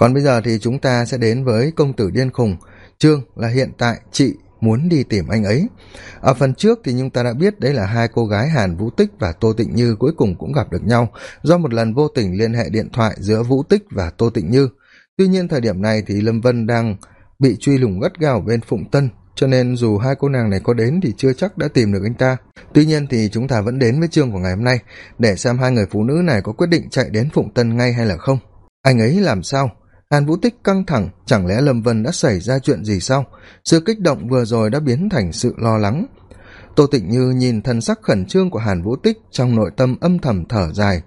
còn bây giờ thì chúng ta sẽ đến với công tử điên khùng. Chương là hiện tại chị muốn đi tìm anh ấy. Ở phần trước thì chúng ta đã biết đấy là hai cô gái hàn vũ tích và tô tịnh như cuối cùng cũng gặp được nhau do một lần vô tình liên hệ điện thoại giữa vũ tích và tô tịnh như. Tuy nhiên thời điểm này thì lâm vân đang bị truy lùng gắt gao bên phụng tân, cho nên dù hai cô nàng này có đến thì chưa chắc đã tìm được anh ta. Tuy nhiên thì chúng ta vẫn đến với chương của ngày hôm nay để xem hai người phụ nữ này có quyết định chạy đến phụng tân ngay hay là không. Anh ấy làm sao? Hàn vũ tích căng thẳng, chẳng lẽ lâm vân đã xảy ra chuyện gì sao? Sự kích động vừa rồi đã biến thành sự lo lắng. Tô tịnh như nhìn thân sắc khẩn trương của hàn vũ tích trong nội tâm âm thầm thở dài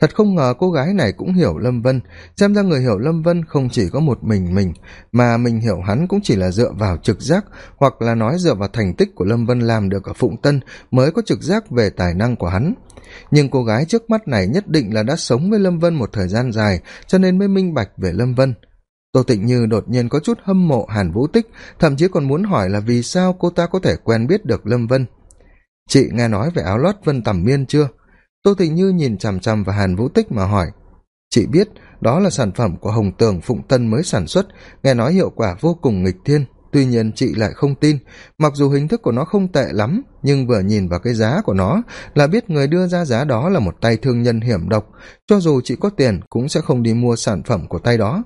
thật không ngờ cô gái này cũng hiểu lâm vân. Xem ra người hiểu lâm vân không chỉ có một mình mình, mà mình hiểu hắn cũng chỉ là dựa vào trực giác, hoặc là nói dựa vào thành tích của lâm vân làm được ở phụng tân mới có trực giác về tài năng của hắn. Nhưng cô gái trước mắt này nhất định là đã sống với lâm vân một thời gian dài, cho nên mới minh bạch về lâm vân. Tô tịnh như đột nhiên có chút hâm mộ, hàn vũ tích, thậm chí còn muốn hỏi là vì sao cô ta có thể quen biết được lâm vân. Chị nghe nói về áo lót vân tầm miên chưa? Tô tịnh như nhìn chằm chằm vào hàn vũ tích mà hỏi, chị biết đó là sản phẩm của hồng tường phụng tân mới sản xuất, nghe nói hiệu quả vô cùng nghịch thiên, tuy nhiên chị lại không tin. Mặc dù hình thức của nó không tệ lắm, nhưng vừa nhìn vào cái giá của nó là biết người đưa ra giá đó là một tay thương nhân hiểm độc, cho dù chị có tiền cũng sẽ không đi mua sản phẩm của tay đó.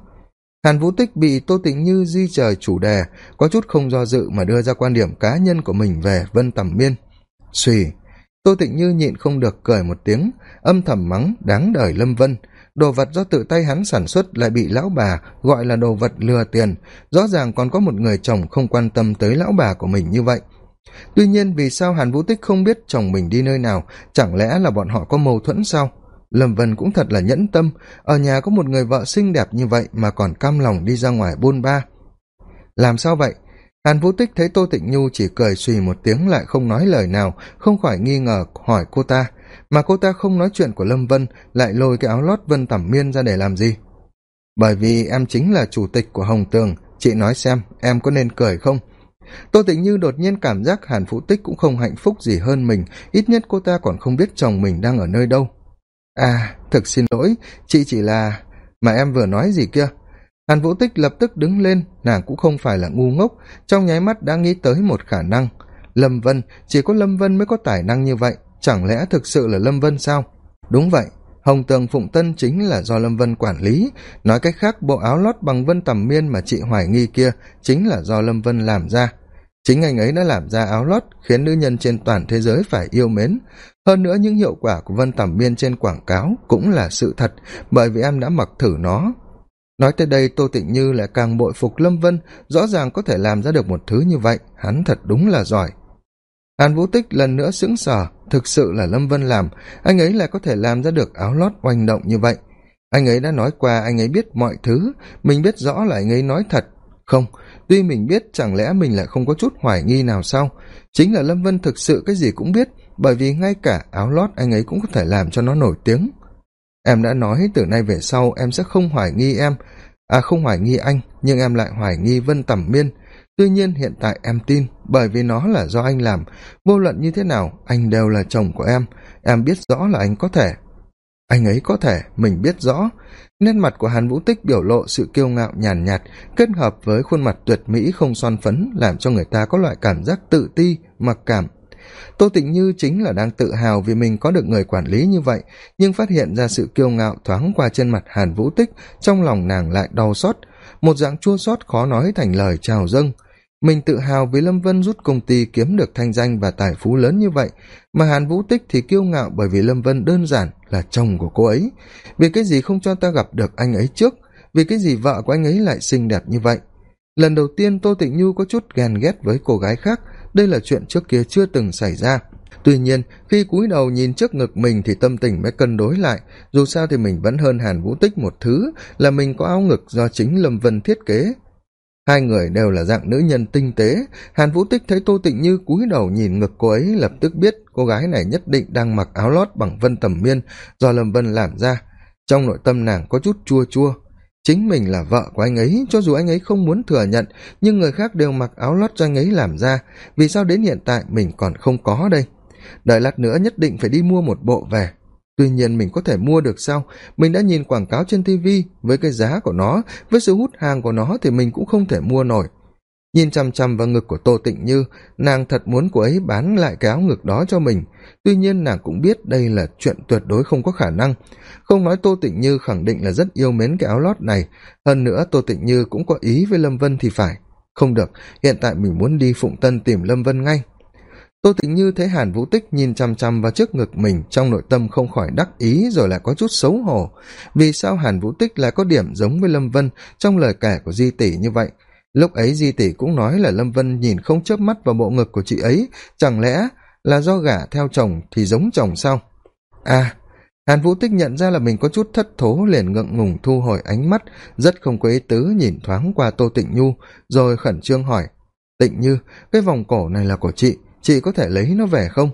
Hàn vũ tích bị tô tịnh như di trời chủ đề, có chút không do dự mà đưa ra quan điểm cá nhân của mình về vân tầm miên. Suy tô tịnh như nhịn không được cười một tiếng, âm thầm mắng, đáng đời lâm vân, đồ vật do tự tay hắn sản xuất lại bị lão bà gọi là đồ vật lừa tiền. Rõ ràng còn có một người chồng không quan tâm tới lão bà của mình như vậy. Tuy nhiên, vì sao hàn vũ tích không biết chồng mình đi nơi nào, chẳng lẽ là bọn họ có mâu thuẫn sao? Lâm vân cũng thật là nhẫn tâm, ở nhà có một người vợ xinh đẹp như vậy mà còn cam lòng đi ra ngoài buôn ba. Làm sao vậy? Hàn vũ tích thấy tô tịnh nhu chỉ cười suy một tiếng lại không nói lời nào, không khỏi nghi ngờ, hỏi cô ta. Mà cô ta không nói chuyện của lâm vân, lại lôi cái áo lót vân tẩm miên ra để làm gì? Bởi vì em chính là chủ tịch của hồng tường, chị nói xem em có nên cười không? Tô tịnh như đột nhiên cảm giác hàn vũ tích cũng không hạnh phúc gì hơn mình, ít nhất cô ta còn không biết chồng mình đang ở nơi đâu. À thực xin lỗi, chị chỉ là mà em vừa nói gì kia? Hàn vũ tích lập tức đứng lên, nàng cũng không phải là ngu ngốc, trong nháy mắt đã nghĩ tới một khả năng. Lâm vân, chỉ có lâm vân mới có tài năng như vậy, chẳng lẽ thực sự là lâm vân sao? Đúng vậy, hồng tường phụng tân chính là do lâm vân quản lý. Nói cách khác, bộ áo lót bằng vân tầm miên mà chị hoài nghi kia chính là do lâm vân làm ra. Chính anh ấy đã làm ra áo lót, khiến nữ nhân trên toàn thế giới phải yêu mến. Hơn nữa, những hiệu quả của vân tầm miên trên quảng cáo cũng là sự thật, bởi vì em đã mặc thử nó nói tới đây, tô tịnh như lại càng bội phục lâm vân, rõ ràng có thể làm ra được một thứ như vậy, hắn thật đúng là giỏi. Hàn vũ tích lần nữa sững sờ, thực sự là lâm vân làm, anh ấy lại có thể làm ra được áo lót oanh động như vậy. Anh ấy đã nói qua, anh ấy biết mọi thứ, mình biết rõ là anh ấy nói thật. Không, tuy mình biết chẳng lẽ mình lại không có chút hoài nghi nào sao? Chính là lâm vân thực sự cái gì cũng biết, bởi vì ngay cả áo lót anh ấy cũng có thể làm cho nó nổi tiếng em đã nói từ nay về sau em sẽ không hoài nghi em. À không hoài nghi anh nhưng em lại hoài nghi vân tẩm miên. Tuy nhiên hiện tại em tin bởi vì nó là do anh làm. Vô luận như thế nào anh đều là chồng của em. Em biết rõ là anh có thể. Anh ấy có thể mình biết rõ. Nét mặt của hàn vũ tích biểu lộ sự kiêu ngạo nhàn nhạt, nhạt kết hợp với khuôn mặt tuyệt mỹ không son phấn làm cho người ta có loại cảm giác tự ti mặc cảm tô tịnh như chính là đang tự hào vì mình có được người quản lý như vậy, nhưng phát hiện ra sự kiêu ngạo thoáng qua trên mặt hàn vũ tích, trong lòng nàng lại đau xót. Một dạng chua xót khó nói thành lời chào dâng. Mình tự hào vì lâm vân rút công ty kiếm được thanh danh và tài phú lớn như vậy, mà hàn vũ tích thì kiêu ngạo bởi vì lâm vân đơn giản là chồng của cô ấy. Vì cái gì không cho ta gặp được anh ấy trước? Vì cái gì vợ của anh ấy lại xinh đẹp như vậy? Lần đầu tiên tô tịnh nhu có chút ghen ghét với cô gái khác đây là chuyện trước kia chưa từng xảy ra. Tuy nhiên, khi cúi đầu nhìn trước ngực mình thì tâm tình mới cân đối lại. Dù sao thì mình vẫn hơn hàn vũ tích một thứ, là mình có áo ngực do chính lâm vân thiết kế. Hai người đều là dạng nữ nhân tinh tế. Hàn vũ tích thấy tô tịnh như cúi đầu nhìn ngực cô ấy, lập tức biết cô gái này nhất định đang mặc áo lót bằng vân tầm miên do lâm vân làm ra. Trong nội tâm nàng có chút chua chua chính mình là vợ của anh ấy, cho dù anh ấy không muốn thừa nhận, nhưng người khác đều mặc áo lót cho anh ấy làm ra. Vì sao đến hiện tại mình còn không có đây? Đợi lát nữa nhất định phải đi mua một bộ về. Tuy nhiên mình có thể mua được sao? Mình đã nhìn quảng cáo trên tv với cái giá của nó, với sự hút hàng của nó thì mình cũng không thể mua nổi nhìn chằm chằm vào ngực của tô tịnh như, nàng thật muốn cô ấy bán lại cái áo ngực đó cho mình. Tuy nhiên nàng cũng biết đây là chuyện tuyệt đối không có khả năng. Không nói tô tịnh như khẳng định là rất yêu mến cái áo lót này. Hơn nữa tô tịnh như cũng có ý với lâm vân thì phải. Không được, hiện tại mình muốn đi phụng tân tìm lâm vân ngay. Tô tịnh như thấy hàn vũ tích nhìn chằm chằm vào trước ngực mình, trong nội tâm không khỏi đắc ý rồi lại có chút xấu hổ. Vì sao hàn vũ tích lại có điểm giống với lâm vân trong lời kể của di tỷ như vậy? Lúc ấy di tỷ cũng nói là lâm vân nhìn không chớp mắt vào bộ ngực của chị ấy. Chẳng lẽ là do gả theo chồng thì giống chồng sao? À hàn vũ tích nhận ra là mình có chút thất thố, liền ngượng ngùng thu hồi ánh mắt, rất không có ý tứ nhìn thoáng qua tô tịnh nhu, rồi khẩn trương hỏi, tịnh như, cái vòng cổ này là của chị chị có thể lấy nó về không?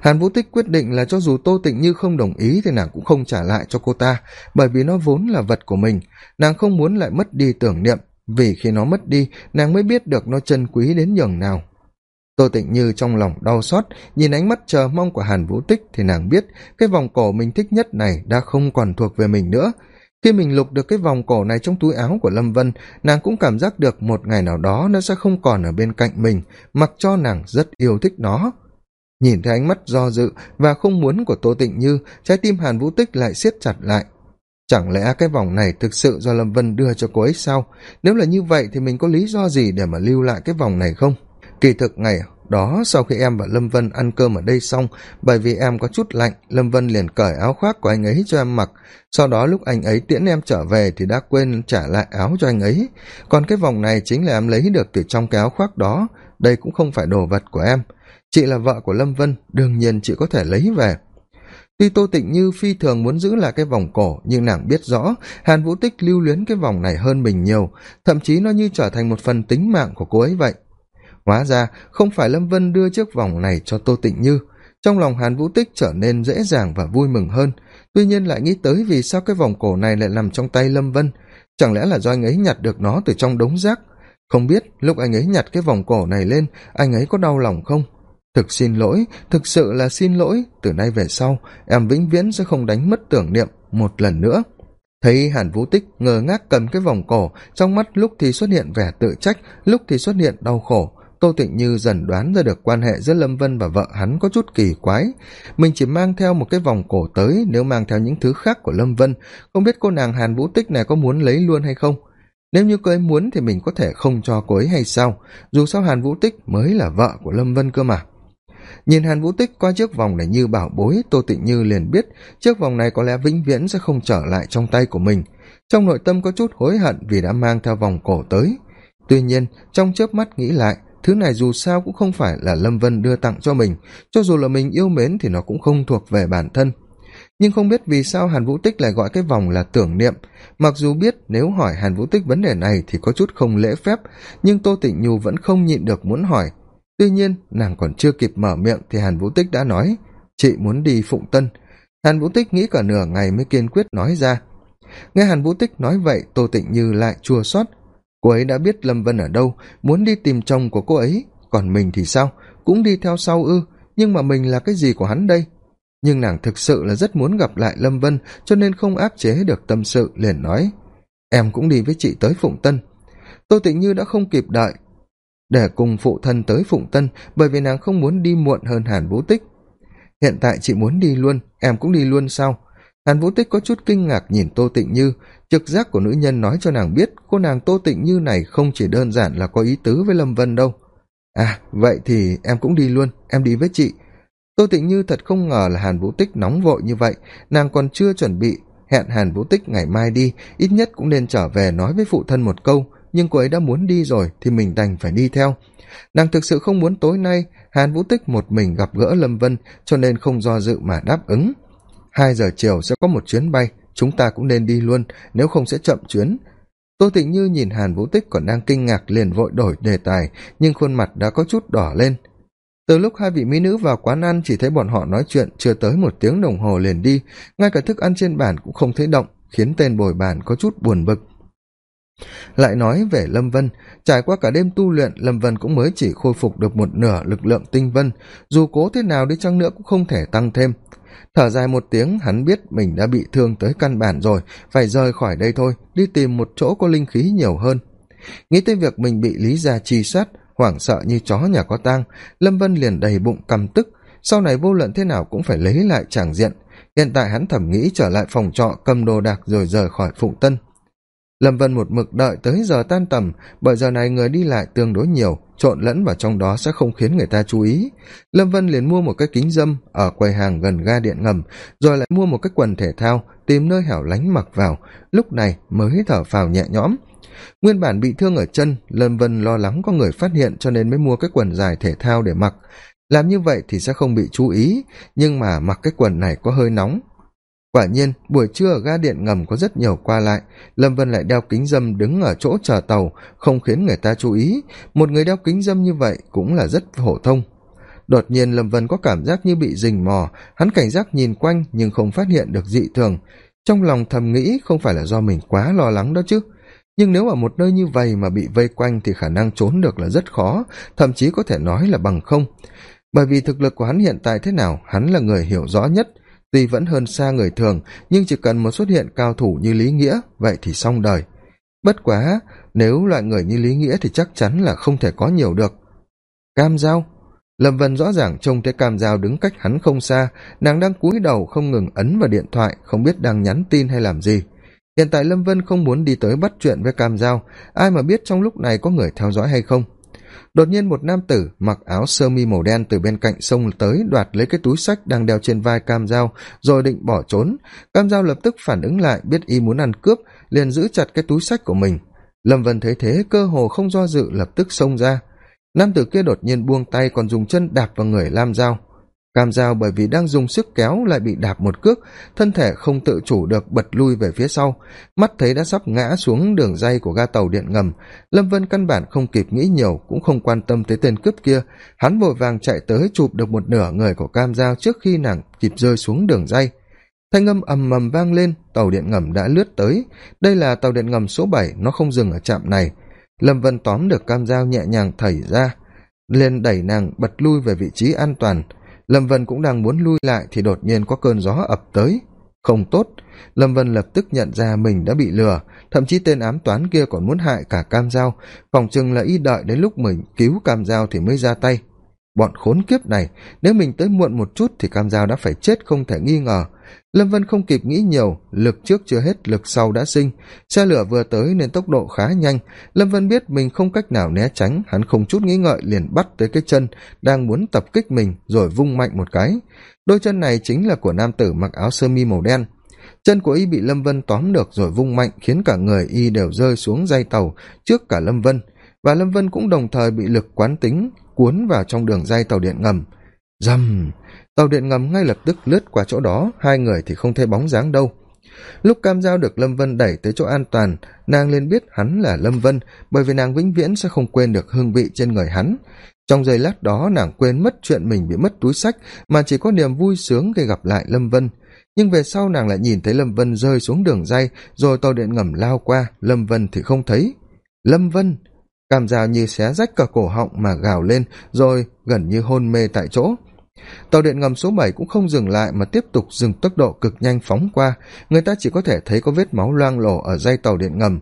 Hàn vũ tích quyết định là cho dù tô tịnh như không đồng ý thì nàng cũng không trả lại cho cô ta, bởi vì nó vốn là vật của mình, nàng không muốn lại mất đi tưởng niệm vì khi nó mất đi, nàng mới biết được nó chân quý đến nhường nào. Tô tịnh như trong lòng đau xót, nhìn ánh mắt chờ mong của hàn vũ tích thì nàng biết cái vòng cổ mình thích nhất này đã không còn thuộc về mình nữa. Khi mình lục được cái vòng cổ này trong túi áo của lâm vân, nàng cũng cảm giác được một ngày nào đó nó sẽ không còn ở bên cạnh mình, mặc cho nàng rất yêu thích nó. Nhìn thấy ánh mắt do dự và không muốn của tô tịnh như, trái tim hàn vũ tích lại siết chặt lại chẳng lẽ cái vòng này thực sự do lâm vân đưa cho cô ấy sao? Nếu là như vậy thì mình có lý do gì để mà lưu lại cái vòng này không? Kỳ thực ngày đó, sau khi em và lâm vân ăn cơm ở đây xong, bởi vì em có chút lạnh, lâm vân liền cởi áo khoác của anh ấy cho em mặc. Sau đó lúc anh ấy tiễn em trở về thì đã quên trả lại áo cho anh ấy. Còn cái vòng này chính là em lấy được từ trong cái áo khoác đó. Đây cũng không phải đồ vật của em. Chị là vợ của lâm vân, đương nhiên chị có thể lấy về tuy tô tịnh như phi thường muốn giữ lại cái vòng cổ, nhưng nàng biết rõ, hàn vũ tích lưu luyến cái vòng này hơn mình nhiều, thậm chí nó như trở thành một phần tính mạng của cô ấy vậy. Hóa ra, không phải lâm vân đưa chiếc vòng này cho tô tịnh như. Trong lòng hàn vũ tích trở nên dễ dàng và vui mừng hơn. Tuy nhiên lại nghĩ tới vì sao cái vòng cổ này lại nằm trong tay lâm vân. Chẳng lẽ là do anh ấy nhặt được nó từ trong đống rác? Không biết, lúc anh ấy nhặt cái vòng cổ này lên, anh ấy có đau lòng không? Thực xin lỗi, thực sự là xin lỗi. Từ nay về sau, em vĩnh viễn sẽ không đánh mất tưởng niệm một lần nữa. Thấy hàn vũ tích ngờ ngác cầm cái vòng cổ, trong mắt lúc thì xuất hiện vẻ tự trách, lúc thì xuất hiện đau khổ. Tô tịnh như dần đoán ra được quan hệ giữa lâm vân và vợ hắn có chút kỳ quái. Mình chỉ mang theo một cái vòng cổ tới, nếu mang theo những thứ khác của lâm vân, không biết cô nàng hàn vũ tích này có muốn lấy luôn hay không. Nếu như cô ấy muốn thì mình có thể không cho cô ấy hay sao? Dù sao hàn vũ tích mới là vợ của lâm vân cơ mà nhìn hàn vũ tích qua chiếc vòng này như bảo bối, tô tịnh như liền biết chiếc vòng này có lẽ vĩnh viễn sẽ không trở lại trong tay của mình. Trong nội tâm có chút hối hận vì đã mang theo vòng cổ tới. Tuy nhiên, trong chớp mắt nghĩ lại, thứ này dù sao cũng không phải là lâm vân đưa tặng cho mình, cho dù là mình yêu mến thì nó cũng không thuộc về bản thân. Nhưng không biết vì sao hàn vũ tích lại gọi cái vòng là tưởng niệm. Mặc dù biết nếu hỏi hàn vũ tích vấn đề này thì có chút không lễ phép, nhưng tô tịnh nhu vẫn không nhịn được muốn hỏi tuy nhiên, nàng còn chưa kịp mở miệng thì hàn vũ tích đã nói, chị muốn đi phụng tân. Hàn vũ tích nghĩ cả nửa ngày mới kiên quyết nói ra. Nghe hàn vũ tích nói vậy, tô tịnh như lại chua xót. Cô ấy đã biết lâm vân ở đâu, muốn đi tìm chồng của cô ấy, còn mình thì sao? Cũng đi theo sau ư, nhưng mà mình là cái gì của hắn đây? Nhưng nàng thực sự là rất muốn gặp lại lâm vân, cho nên không áp chế được tâm sự, liền nói, em cũng đi với chị tới phụng tân. Tô tịnh như đã không kịp đợi để cùng phụ thân tới phụng tân, bởi vì nàng không muốn đi muộn hơn hàn vũ tích. Hiện tại chị muốn đi luôn, em cũng đi luôn sao? Hàn vũ tích có chút kinh ngạc nhìn tô tịnh như. Trực giác của nữ nhân nói cho nàng biết, cô nàng tô tịnh như này không chỉ đơn giản là có ý tứ với lâm vân đâu. À vậy thì em cũng đi luôn, em đi với chị. Tô tịnh như thật không ngờ là hàn vũ tích nóng vội như vậy. Nàng còn chưa chuẩn bị hẹn hàn vũ tích ngày mai đi, ít nhất cũng nên trở về nói với phụ thân một câu nhưng cô ấy đã muốn đi rồi thì mình đành phải đi theo. Nàng thực sự không muốn tối nay hàn vũ tích một mình gặp gỡ lâm vân, cho nên không do dự mà đáp ứng. Hai giờ chiều sẽ có một chuyến bay, chúng ta cũng nên đi luôn, nếu không sẽ chậm chuyến. Tô tịnh như nhìn hàn vũ tích còn đang kinh ngạc liền vội đổi đề tài, nhưng khuôn mặt đã có chút đỏ lên. Từ lúc hai vị mỹ nữ vào quán ăn, chỉ thấy bọn họ nói chuyện, chưa tới một tiếng đồng hồ liền đi. Ngay cả thức ăn trên bàn cũng không thấy động, khiến tên bồi bàn có chút buồn bực lại nói về lâm vân, trải qua cả đêm tu luyện, lâm vân cũng mới chỉ khôi phục được một nửa lực lượng tinh vân. Dù cố thế nào đi chăng nữa cũng không thể tăng thêm. Thở dài một tiếng, hắn biết mình đã bị thương tới căn bản rồi, phải rời khỏi đây thôi, đi tìm một chỗ có linh khí nhiều hơn. Nghĩ tới việc mình bị lý gia truy sát, hoảng sợ như chó nhà có tang, lâm vân liền đầy bụng căm tức. Sau này vô luận thế nào cũng phải lấy lại tràng diện. Hiện tại hắn thẩm nghĩ trở lại phòng trọ cầm đồ đạc rồi rời khỏi phụng tân lâm vân một mực đợi tới giờ tan tầm, bởi giờ này người đi lại tương đối nhiều, trộn lẫn vào trong đó sẽ không khiến người ta chú ý. Lâm vân liền mua một cái kính dâm ở quầy hàng gần ga điện ngầm, rồi lại mua một cái quần thể thao tìm nơi hẻo lánh mặc vào, lúc này mới thở phào nhẹ nhõm. Nguyên bản bị thương ở chân, lâm vân lo lắng có người phát hiện cho nên mới mua cái quần dài thể thao để mặc. Làm như vậy thì sẽ không bị chú ý, nhưng mà mặc cái quần này có hơi nóng quả nhiên, buổi trưa ở ga điện ngầm có rất nhiều qua lại. Lâm vân lại đeo kính dâm đứng ở chỗ chờ tàu, không khiến người ta chú ý. Một người đeo kính dâm như vậy cũng là rất phổ thông. Đột nhiên lâm vân có cảm giác như bị rình mò. Hắn cảnh giác nhìn quanh nhưng không phát hiện được dị thường. Trong lòng thầm nghĩ không phải là do mình quá lo lắng đó chứ. Nhưng nếu ở một nơi như vậy mà bị vây quanh thì khả năng trốn được là rất khó, thậm chí có thể nói là bằng không. Bởi vì thực lực của hắn hiện tại thế nào, hắn là người hiểu rõ nhất tuy vẫn hơn xa người thường, nhưng chỉ cần một xuất hiện cao thủ như lý nghĩa, vậy thì xong đời. Bất quá, nếu loại người như lý nghĩa thì chắc chắn là không thể có nhiều được. Cam giao. Lâm vân rõ ràng trông thấy cam giao đứng cách hắn không xa, nàng đang cúi đầu không ngừng ấn vào điện thoại, không biết đang nhắn tin hay làm gì. Hiện tại lâm vân không muốn đi tới bắt chuyện với cam giao, ai mà biết trong lúc này có người theo dõi hay không đột nhiên một nam tử mặc áo sơ mi màu đen từ bên cạnh sông tới đoạt lấy cái túi sách đang đeo trên vai cam dao, rồi định bỏ trốn. Cam dao lập tức phản ứng lại, biết y muốn ăn cướp, liền giữ chặt cái túi sách của mình. Lâm vân thấy thế, cơ hồ không do dự, lập tức xông ra. Nam tử kia đột nhiên buông tay, còn dùng chân đạp vào người lam dao cam dao bởi vì đang dùng sức kéo lại bị đạp một cước, thân thể không tự chủ được bật lui về phía sau. Mắt thấy đã sắp ngã xuống đường dây của ga tàu điện ngầm, lâm vân căn bản không kịp nghĩ nhiều, cũng không quan tâm tới tên cướp kia. Hắn vội vàng chạy tới chụp được một nửa người của cam dao trước khi nàng kịp rơi xuống đường dây. Thanh âm ầm mầm vang lên, tàu điện ngầm đã lướt tới. Đây là tàu điện ngầm số bảy, nó không dừng ở trạm này. Lâm vân tóm được cam dao nhẹ nhàng thẩy ra, liền đẩy nàng bật lui về vị trí an toàn lâm vân cũng đang muốn lui lại thì đột nhiên có cơn gió ập tới. Không tốt. Lâm vân lập tức nhận ra mình đã bị lừa, thậm chí tên ám toán kia còn muốn hại cả cam g phòng chừng là y đợi đến lúc mình cứu cam g thì mới ra tay. Bọn khốn kiếp này, nếu mình tới muộn một chút thì cam g đã phải chết không thể nghi ngờ lâm vân không kịp nghĩ nhiều, lực trước chưa hết, lực sau đã sinh. Xe lửa vừa tới nên tốc độ khá nhanh. Lâm vân biết mình không cách nào né tránh, hắn không chút nghĩ ngợi liền bắt tới cái chân, đang muốn tập kích mình, rồi vung mạnh một cái. Đôi chân này chính là của nam tử mặc áo sơ mi màu đen. Chân của y bị lâm vân tóm được rồi vung mạnh, khiến cả người y đều rơi xuống dây tàu trước cả lâm vân. Và lâm vân cũng đồng thời bị lực quán tính cuốn vào trong đường dây tàu điện ngầm. Dầm! Tàu điện ngầm ngay lập tức lướt qua chỗ đó, hai người thì không thấy bóng dáng đâu. Lúc cam giao được lâm vân đẩy tới chỗ an toàn, nàng liền biết hắn là lâm vân, bởi vì nàng vĩnh viễn sẽ không quên được hương vị trên người hắn. Trong giây lát đó, nàng quên mất chuyện mình bị mất túi sách, mà chỉ có niềm vui sướng khi gặp lại lâm vân. Nhưng về sau nàng lại nhìn thấy lâm vân rơi xuống đường dây rồi tàu điện ngầm lao qua, lâm vân thì không thấy. Lâm vân! Cam dao như xé rách cả cổ họng mà gào lên, rồi gần như hôn mê tại chỗ tàu điện ngầm số bảy cũng không dừng lại mà tiếp tục dừng tốc độ cực nhanh phóng qua. Người ta chỉ có thể thấy có vết máu loang lổ ở dây tàu điện ngầm.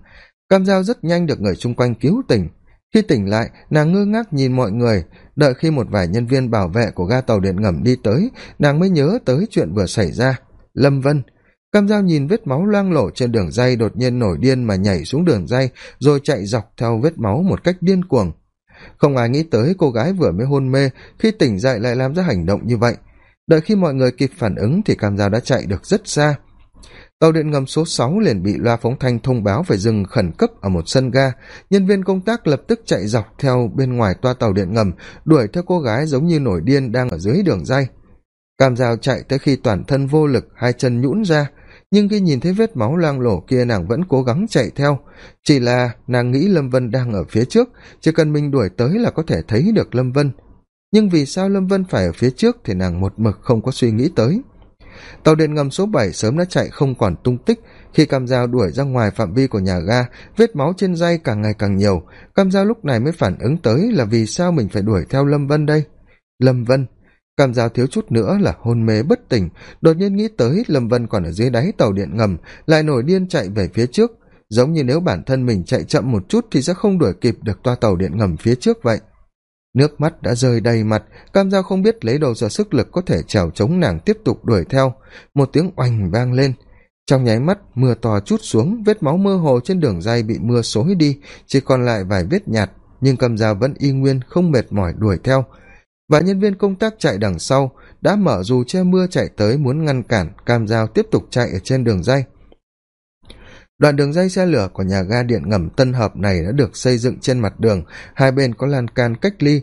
Cam dao rất nhanh được người chung quanh cứu tỉnh. Khi tỉnh lại, nàng ngơ ngác nhìn mọi người. Đợi khi một vài nhân viên bảo vệ của ga tàu điện ngầm đi tới, nàng mới nhớ tới chuyện vừa xảy ra. Lâm vân. Cam dao nhìn vết máu loang lổ trên đường dây đột nhiên nổi điên mà nhảy xuống đường dây, rồi chạy dọc theo vết máu một cách điên cuồng không ai nghĩ tới cô gái vừa mới hôn mê, khi tỉnh dậy lại làm ra hành động như vậy. Đợi khi mọi người kịp phản ứng thì cam dao đã chạy được rất xa. Tàu điện ngầm số sáu liền bị loa phóng thanh thông báo phải dừng khẩn cấp ở một sân ga. Nhân viên công tác lập tức chạy dọc theo bên ngoài toa tàu điện ngầm, đuổi theo cô gái giống như nổi điên đang ở dưới đường dây. Cam dao chạy tới khi toàn thân vô lực, hai chân nhũn ra nhưng khi nhìn thấy vết máu loang lổ kia, nàng vẫn cố gắng chạy theo. Chỉ là nàng nghĩ lâm vân đang ở phía trước, chỉ cần mình đuổi tới là có thể thấy được lâm vân. Nhưng vì sao lâm vân phải ở phía trước thì nàng một mực không có suy nghĩ tới. Tàu điện ngầm số bảy sớm đã chạy không còn tung tích. Khi cam dao đuổi ra ngoài phạm vi của nhà ga, vết máu trên dây càng ngày càng nhiều. Cam dao lúc này mới phản ứng tới là vì sao mình phải đuổi theo lâm vân đây? Lâm vân cam giao thiếu chút nữa là hôn mê bất tỉnh. Đột nhiên nghĩ tới lâm vân còn ở dưới đáy tàu điện ngầm, lại nổi điên chạy về phía trước. Giống như nếu bản thân mình chạy chậm một chút thì sẽ không đuổi kịp được toa tàu điện ngầm phía trước vậy. Nước mắt đã rơi đầy mặt, cam giao không biết lấy đâu ra sức lực có thể trèo chống nàng tiếp tục đuổi theo. Một tiếng oành vang lên. Trong nháy mắt, mưa to chút xuống, vết máu mơ hồ trên đường dây bị mưa xối đi, chỉ còn lại vài vết nhạt. Nhưng cam giao vẫn y nguyên không mệt mỏi đuổi theo và nhân viên công tác chạy đằng sau đã mở dù che mưa chạy tới muốn ngăn cản, cam giao tiếp tục chạy ở trên đường dây. Đoạn đường dây xe lửa của nhà ga điện ngầm tân hợp này đã được xây dựng trên mặt đường, hai bên có lan can cách ly.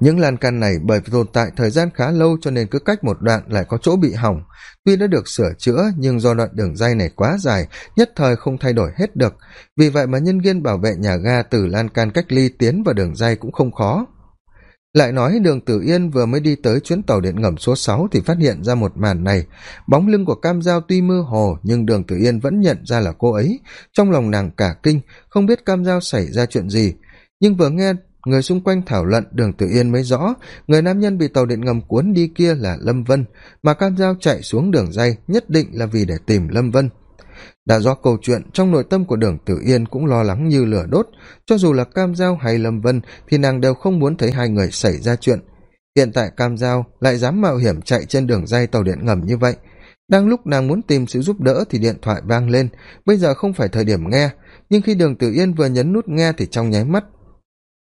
Những lan can này bởi vì tồn tại thời gian khá lâu cho nên cứ cách một đoạn lại có chỗ bị hỏng. Tuy đã được sửa chữa nhưng do đoạn đường dây này quá dài, nhất thời không thay đổi hết được. Vì vậy mà nhân viên bảo vệ nhà ga từ lan can cách ly tiến vào đường dây cũng không khó lại nói đường tử yên vừa mới đi tới chuyến tàu điện ngầm số sáu thì phát hiện ra một màn này. Bóng lưng của cam giao tuy mơ hồ, nhưng đường tử yên vẫn nhận ra là cô ấy. Trong lòng nàng cả kinh, không biết cam giao xảy ra chuyện gì. Nhưng vừa nghe người xung quanh thảo luận, đường tử yên mới rõ, người nam nhân bị tàu điện ngầm cuốn đi kia là lâm vân. Mà cam giao chạy xuống đường dây, nhất định là vì để tìm lâm vân đã rõ câu chuyện, trong nội tâm của đường tử yên cũng lo lắng như lửa đốt. Cho dù là cam giao hay lâm vân, thì nàng đều không muốn thấy hai người xảy ra chuyện. Hiện tại cam giao lại dám mạo hiểm chạy trên đường dây tàu điện ngầm như vậy. Đang lúc nàng muốn tìm sự giúp đỡ thì điện thoại vang lên. Bây giờ không phải thời điểm nghe, nhưng khi đường tử yên vừa nhấn nút nghe thì trong nháy mắt,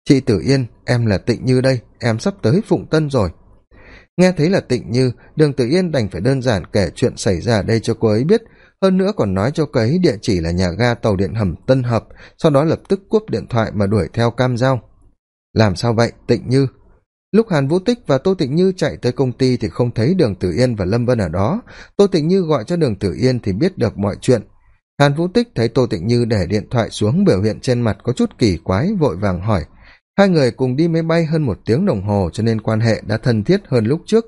chị tử yên, em là tịnh như đây, em sắp tới phụng tân rồi. Nghe thấy là tịnh như, đường tử yên đành phải đơn giản kể chuyện xảy ra ở đây cho cô ấy biết hơn nữa còn nói cho cấy địa chỉ là nhà ga tàu điện hầm tân hợp, sau đó lập tức cúp điện thoại mà đuổi theo cam giao. Làm sao vậy, tịnh như? Lúc hàn vũ tích và tô tịnh như chạy tới công ty thì không thấy đường tử yên và lâm vân ở đó. Tô tịnh như gọi cho đường tử yên thì biết được mọi chuyện. Hàn vũ tích thấy tô tịnh như để điện thoại xuống biểu hiện trên mặt có chút kỳ quái, vội vàng hỏi. Hai người cùng đi máy bay hơn một tiếng đồng hồ cho nên quan hệ đã thân thiết hơn lúc trước.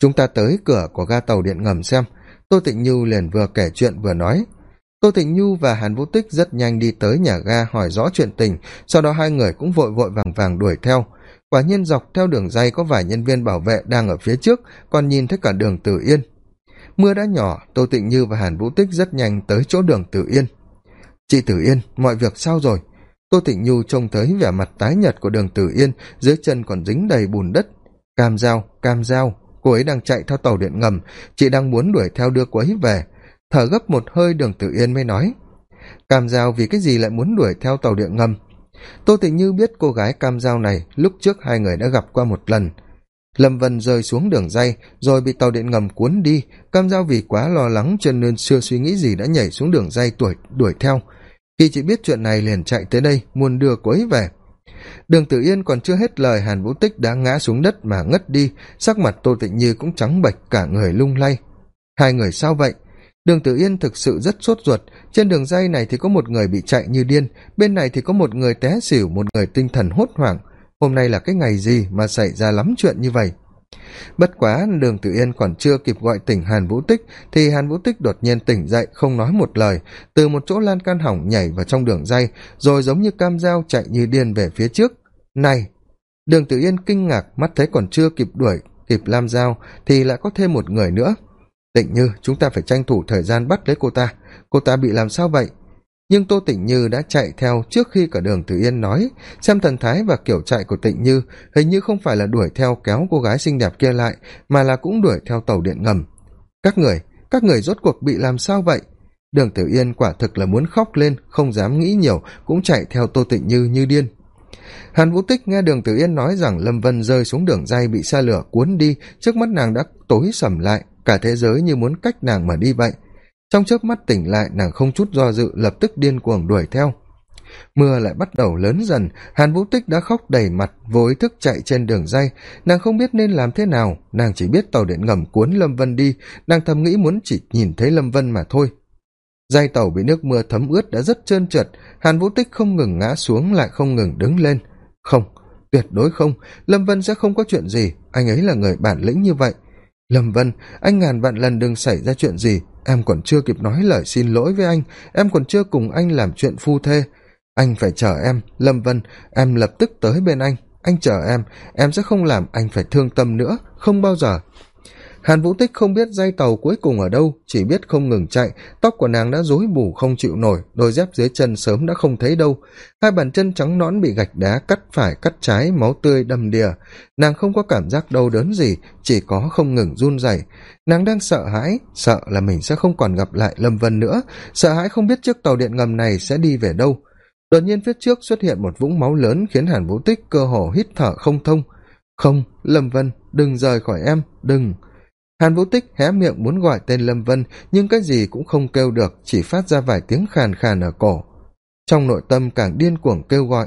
Chúng ta tới cửa của ga tàu điện ngầm xem tô tịnh nhu liền vừa kể chuyện vừa nói. Tô tịnh nhu và hàn vũ tích rất nhanh đi tới nhà ga hỏi rõ chuyện tình, sau đó hai người cũng vội vội vàng vàng đuổi theo. Quả nhiên dọc theo đường dây có vài nhân viên bảo vệ đang ở phía trước, còn nhìn thấy cả đường tử yên. Mưa đã nhỏ, tô tịnh như và hàn vũ tích rất nhanh tới chỗ đường tử yên. Chị tử yên, mọi việc sao rồi? Tô tịnh nhu trông thấy vẻ mặt tái nhật của đường tử yên, dưới chân còn dính đầy bùn đất. Cam dao cam dao cô ấy đang chạy theo tàu điện ngầm. Chị đang muốn đuổi theo đưa cô ấy về. Thở gấp một hơi, đường tử yên mới nói. Cam giao vì cái gì lại muốn đuổi theo tàu điện ngầm? Tô tịnh như biết cô gái cam giao này lúc trước hai người đã gặp qua một lần. Lâm vân rơi xuống đường dây, rồi bị tàu điện ngầm cuốn đi. Cam giao vì quá lo lắng cho nên chưa suy nghĩ gì đã nhảy xuống đường dây tuổi đuổi theo. Khi chị biết chuyện này liền chạy tới đây, muốn đưa cô ấy về đường tử yên còn chưa hết lời, hàn vũ tích đã ngã xuống đất mà ngất đi, sắc mặt tô tịnh như cũng trắng bệch, cả người lung lay. Hai người sao vậy? Đường tử yên thực sự rất sốt ruột. Trên đường dây này thì có một người bị chạy như điên, bên này thì có một người té xỉu, một người tinh thần hốt hoảng. Hôm nay là cái ngày gì mà xảy ra lắm chuyện như vậy? Bất quá, đường tử yên còn chưa kịp gọi tỉnh hàn vũ tích, thì hàn vũ tích đột nhiên tỉnh dậy, không nói một lời, từ một chỗ lan can hỏng nhảy vào trong đường dây, rồi giống như cam dao chạy như điên về phía trước. Này! Đường tử yên kinh ngạc, mắt thấy còn chưa kịp đuổi, kịp lam dao, thì lại có thêm một người nữa. Tịnh như, chúng ta phải tranh thủ thời gian bắt lấy cô ta. Cô ta bị làm sao vậy? Nhưng tô tịnh như đã chạy theo trước khi cả đường tử yên nói, xem thần thái và kiểu chạy của tịnh như, hình như không phải là đuổi theo kéo cô gái xinh đẹp kia lại, mà là cũng đuổi theo tàu điện ngầm. Các người các người rốt cuộc bị làm sao vậy? Đường tử yên quả thực là muốn khóc lên, không dám nghĩ nhiều, cũng chạy theo tô tịnh như như điên. Hàn vũ tích nghe đường tử yên nói rằng lâm vân rơi xuống đường dây bị xe lửa cuốn đi, trước mắt nàng đã tối sầm lại, cả thế giới như muốn cách nàng mà đi vậy trong chớp mắt tỉnh lại, nàng không chút do dự, lập tức điên cuồng đuổi theo. Mưa lại bắt đầu lớn dần, hàn vũ tích đã khóc đầy mặt, vô ý thức chạy trên đường dây. Nàng không biết nên làm thế nào, nàng chỉ biết tàu điện ngầm cuốn lâm vân đi, nàng thầm nghĩ muốn chỉ nhìn thấy lâm vân mà thôi. Dây tàu bị nước mưa thấm ướt đã rất trơn trượt, hàn vũ tích không ngừng ngã xuống lại không ngừng đứng lên. Không, tuyệt đối không, lâm vân sẽ không có chuyện gì, anh ấy là người bản lĩnh như vậy. Lâm vân, anh ngàn vạn lần đừng xảy ra chuyện gì em còn chưa kịp nói lời xin lỗi với anh, em còn chưa cùng anh làm chuyện phu thê. Anh phải chờ em, lâm vân. Em lập tức tới bên anh. Anh chờ em em sẽ không làm anh phải thương tâm nữa, không bao giờ hàn vũ tích không biết dây tàu cuối cùng ở đâu, chỉ biết không ngừng chạy. Tóc của nàng đã rối bù, không chịu nổi. Đôi dép dưới chân sớm đã không thấy đâu. Hai bàn chân trắng nõn bị gạch đá cắt phải, cắt trái, máu tươi đầm đìa. Nàng không có cảm giác đau đớn gì, chỉ có không ngừng run rẩy. Nàng đang sợ hãi, sợ là mình sẽ không còn gặp lại lâm vân nữa. Sợ hãi không biết chiếc tàu điện ngầm này sẽ đi về đâu. Đột nhiên phía trước xuất hiện một vũng máu lớn khiến hàn vũ tích cơ hồ hít thở không thông. Không, lâm vân, đừng rời khỏi em, đừng hàn vũ tích hé miệng muốn gọi tên lâm vân, nhưng cái gì cũng không kêu được, chỉ phát ra vài tiếng khàn khàn ở cổ. Trong nội tâm càng điên cuồng kêu gọi,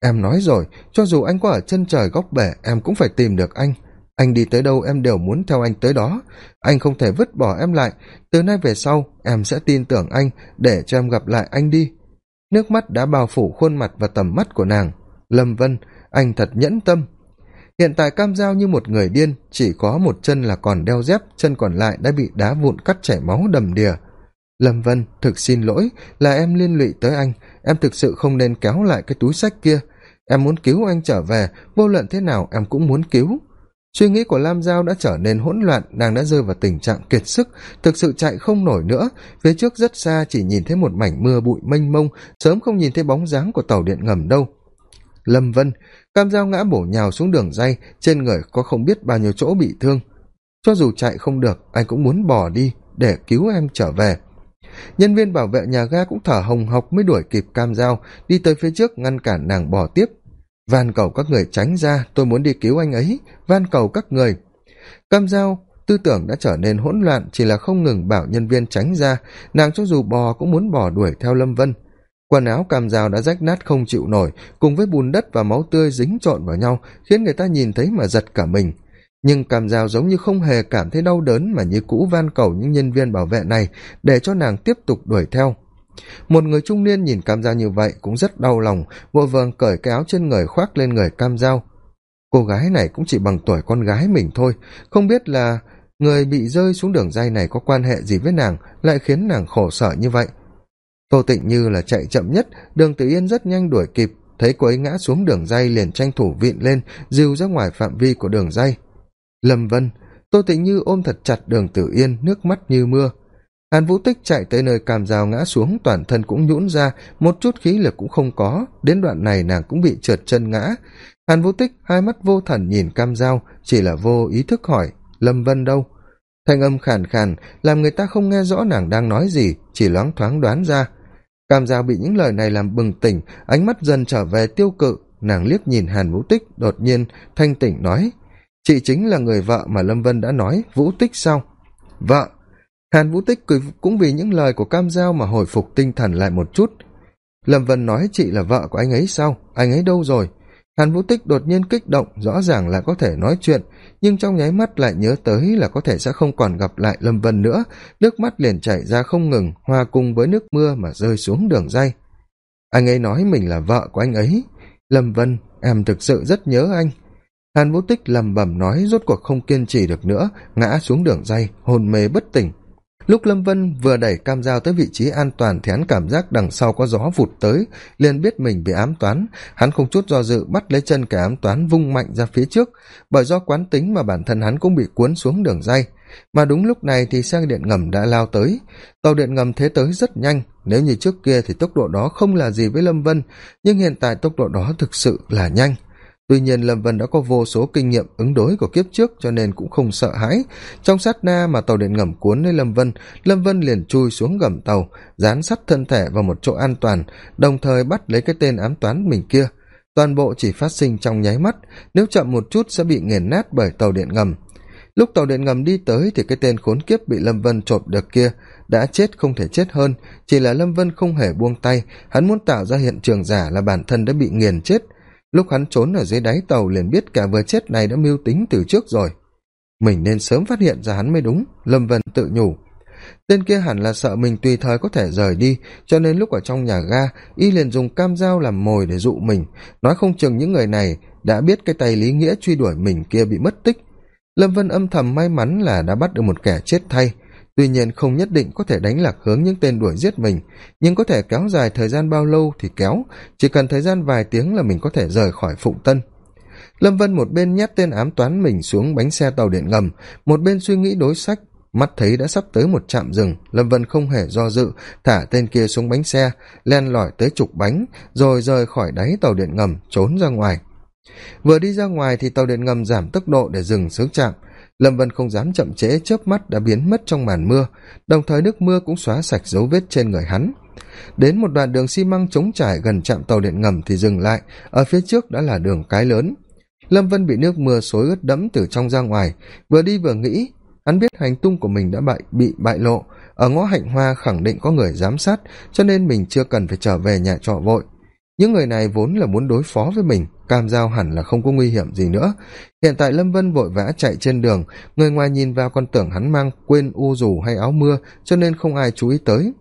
em nói rồi, cho dù anh có ở chân trời góc bể, em cũng phải tìm được anh. Anh đi tới đâu em đều muốn theo anh tới đó. Anh không thể vứt bỏ em lại. Từ nay về sau, em sẽ tin tưởng anh, để cho em gặp lại anh đi. Nước mắt đã bao phủ khuôn mặt và tầm mắt của nàng. Lâm vân, anh thật nhẫn tâm hiện tại cam g như một người điên, chỉ có một chân là còn đeo dép, chân còn lại đã bị đá vụn cắt chảy máu đầm đìa. Lâm vân, thực xin lỗi, là em liên lụy tới anh. Em thực sự không nên kéo lại cái túi sách kia. Em muốn cứu anh trở về, vô luận thế nào em cũng muốn cứu. Suy nghĩ của lam giao đã trở nên hỗn loạn nàng đã rơi vào tình trạng kiệt sức, thực sự chạy không nổi nữa. Phía trước rất xa, chỉ nhìn thấy một mảnh mưa bụi mênh mông, sớm không nhìn thấy bóng dáng của tàu điện ngầm đâu. Lâm vân cam dao ngã bổ nhào xuống đường dây, trên người có không biết bao nhiêu chỗ bị thương. Cho dù chạy không được, anh cũng muốn bỏ đi để cứu em trở về. Nhân viên bảo vệ nhà ga cũng thở hồng hộc mới đuổi kịp cam dao đi tới phía trước ngăn cản nàng bỏ tiếp. Van cầu các người tránh ra, tôi muốn đi cứu anh ấy. Van cầu các người. Cam dao tư tưởng đã trở nên hỗn loạn, chỉ là không ngừng bảo nhân viên tránh ra. Nàng cho dù bò cũng muốn bỏ đuổi theo lâm vân quần áo cam dao đã rách nát không chịu nổi, cùng với bùn đất và máu tươi dính trộn vào nhau, khiến người ta nhìn thấy mà giật cả mình. Nhưng cam dao giống như không hề cảm thấy đau đớn mà như cũ van cầu những nhân viên bảo vệ này, để cho nàng tiếp tục đuổi theo. Một người trung niên nhìn cam dao như vậy cũng rất đau lòng, vội vàng cởi cái áo trên người khoác lên người cam dao. Cô gái này cũng chỉ bằng tuổi con gái mình thôi, không biết là người bị rơi xuống đường dây này có quan hệ gì với nàng, lại khiến nàng khổ sở như vậy tô tịnh như là chạy chậm nhất, đường tử yên rất nhanh đuổi kịp. Thấy cô ấy ngã xuống đường dây liền tranh thủ vịn lên, dìu ra ngoài phạm vi của đường dây. Lâm vân, tô tịnh như ôm thật chặt đường tử yên, nước mắt như mưa. Hàn vũ tích chạy tới nơi càm rào ngã xuống, toàn thân cũng nhũn ra, một chút khí lực cũng không có. Đến đoạn này nàng cũng bị trượt chân ngã. Hàn vũ tích, hai mắt vô thần nhìn cam dao chỉ là vô ý thức hỏi, lâm vân đâu? Thanh âm khàn khàn, làm người ta không nghe rõ nàng đang nói gì, chỉ loáng thoáng đoán ra cam dao bị những lời này làm bừng tỉnh, ánh mắt dần trở về tiêu cự. Nàng liếc nhìn hàn vũ tích, đột nhiên thanh tỉnh nói, chị chính là người vợ mà lâm vân đã nói, vũ tích sao? Vợ. Hàn vũ tích cũng vì những lời của cam giao mà hồi phục tinh thần lại một chút. Lâm vân nói chị là vợ của anh ấy sao? Anh ấy đâu rồi? Hàn vũ tích đột nhiên kích động, rõ ràng là có thể nói chuyện, nhưng trong nháy mắt lại nhớ tới là có thể sẽ không còn gặp lại lâm vân nữa. Nước mắt liền chảy ra không ngừng, hòa cùng với nước mưa mà rơi xuống đường dây anh ấy nói mình là vợ của anh ấy. Lâm vân, em thực sự rất nhớ anh. Hàn vũ tích lầm bầm nói, rốt cuộc không kiên trì được nữa, ngã xuống đường dây hôn mê bất tỉnh lúc lâm vân vừa đẩy cam dao tới vị trí an toàn thì hắn cảm giác đằng sau có gió vụt tới, liền biết mình bị ám toán. Hắn không chút do dự bắt lấy chân kẻ ám toán vung mạnh ra phía trước. Bởi do quán tính mà bản thân hắn cũng bị cuốn xuống đường dây. Mà đúng lúc này thì xe điện ngầm đã lao tới. Tàu điện ngầm thế tới rất nhanh. Nếu như trước kia thì tốc độ đó không là gì với lâm vân, nhưng hiện tại tốc độ đó thực sự là nhanh tuy nhiên, lâm vân đã có vô số kinh nghiệm ứng đối của kiếp trước cho nên cũng không sợ hãi. Trong sát na mà tàu điện ngầm cuốn lấy lâm vân lâm vân liền chui xuống gầm tàu, dán sắt thân thể vào một chỗ an toàn, đồng thời bắt lấy cái tên ám toán mình kia. Toàn bộ chỉ phát sinh trong nháy mắt, nếu chậm một chút sẽ bị nghiền nát bởi tàu điện ngầm. Lúc tàu điện ngầm đi tới thì cái tên khốn kiếp bị lâm vân chộp được kia đã chết không thể chết hơn, chỉ là lâm vân không hề buông tay, hắn muốn tạo ra hiện trường giả là bản thân đã bị nghiền chết lúc hắn trốn ở dưới đáy tàu liền biết cả vừa chết này đã mưu tính từ trước rồi. Mình nên sớm phát hiện ra hắn mới đúng, lâm vân tự nhủ. Tên kia hẳn là sợ mình tùy thời có thể rời đi, cho nên lúc ở trong nhà ga, y liền dùng cam dao làm mồi để dụ mình. Nói không chừng những người này đã biết cái tay lý nghĩa truy đuổi mình kia bị mất tích. Lâm vân âm thầm may mắn là đã bắt được một kẻ chết thay tuy nhiên không nhất định có thể đánh lạc hướng những tên đuổi giết mình, nhưng có thể kéo dài thời gian bao lâu thì kéo, chỉ cần thời gian vài tiếng là mình có thể rời khỏi phụng tân. Lâm vân một bên nhét tên ám toán mình xuống bánh xe tàu điện ngầm, một bên suy nghĩ đối sách. Mắt thấy đã sắp tới một trạm rừng lâm vân không hề do dự, thả tên kia xuống bánh xe, len lỏi tới chục bánh, rồi rời khỏi đáy tàu điện ngầm, trốn ra ngoài. Vừa đi ra ngoài thì tàu điện ngầm giảm tốc độ để dừng xuống trạm lâm vân không dám chậm trễ, chớp mắt đã biến mất trong màn mưa, đồng thời nước mưa cũng xóa sạch dấu vết trên người hắn. Đến một đoạn đường xi măng trống trải gần trạm tàu điện ngầm thì dừng lại, ở phía trước đã là đường cái lớn. Lâm vân bị nước mưa xối ướt đẫm từ trong ra ngoài, vừa đi vừa nghĩ, hắn biết hành tung của mình đã bại, bị bại lộ. Ở ngõ hạnh hoa khẳng định có người giám sát, cho nên mình chưa cần phải trở về nhà trọ vội những người này vốn là muốn đối phó với mình, cam giao hẳn là không có nguy hiểm gì nữa. Hiện tại lâm vân vội vã chạy trên đường, người ngoài nhìn vào còn tưởng hắn mang quên u dù hay áo mưa, cho nên không ai chú ý tới.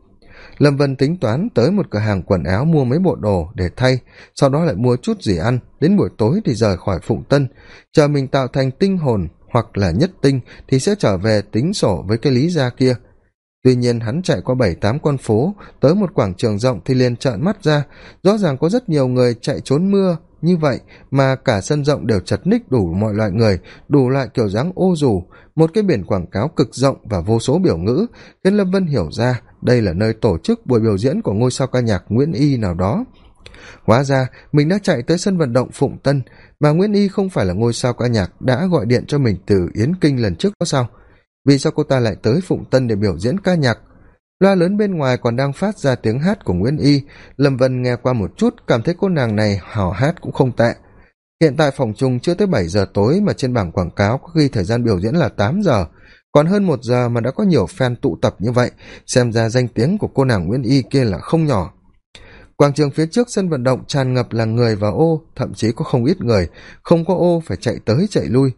Lâm vân tính toán tới một cửa hàng quần áo mua mấy bộ đồ để thay, sau đó lại mua chút gì ăn, đến buổi tối thì rời khỏi phụng tân. Chờ mình tạo thành tinh hồn hoặc là nhất tinh thì sẽ trở về tính sổ với cái lý gia kia tuy nhiên hắn chạy qua bảy tám con phố, tới một quảng trường rộng thì liền trợn mắt ra. Rõ ràng có rất nhiều người chạy trốn mưa như vậy mà cả sân rộng đều chật ních đủ mọi loại người, đủ loại kiểu dáng ô dù. Một cái biển quảng cáo cực rộng và vô số biểu ngữ, khiến lâm vân hiểu ra đây là nơi tổ chức buổi biểu diễn của ngôi sao ca nhạc nguyễn y nào đó. Hóa ra, mình đã chạy tới sân vận động phụng tân, mà nguyễn y không phải là ngôi sao ca nhạc đã gọi điện cho mình từ yến kinh lần trước đó sao? Vì sao cô ta lại tới phụng tân để biểu diễn ca nhạc? Loa lớn bên ngoài còn đang phát ra tiếng hát của nguyễn y. Lâm vân nghe qua một chút, cảm thấy cô nàng này hò hát cũng không tệ. Hiện tại phòng chung chưa tới bảy giờ tối mà trên bảng quảng cáo có ghi thời gian biểu diễn là tám giờ. Còn hơn một giờ mà đã có nhiều fan tụ tập như vậy, xem ra danh tiếng của cô nàng nguyễn y kia là không nhỏ. Quảng trường phía trước sân vận động tràn ngập là người và ô, thậm chí có không ít người. Không có ô phải chạy tới chạy lui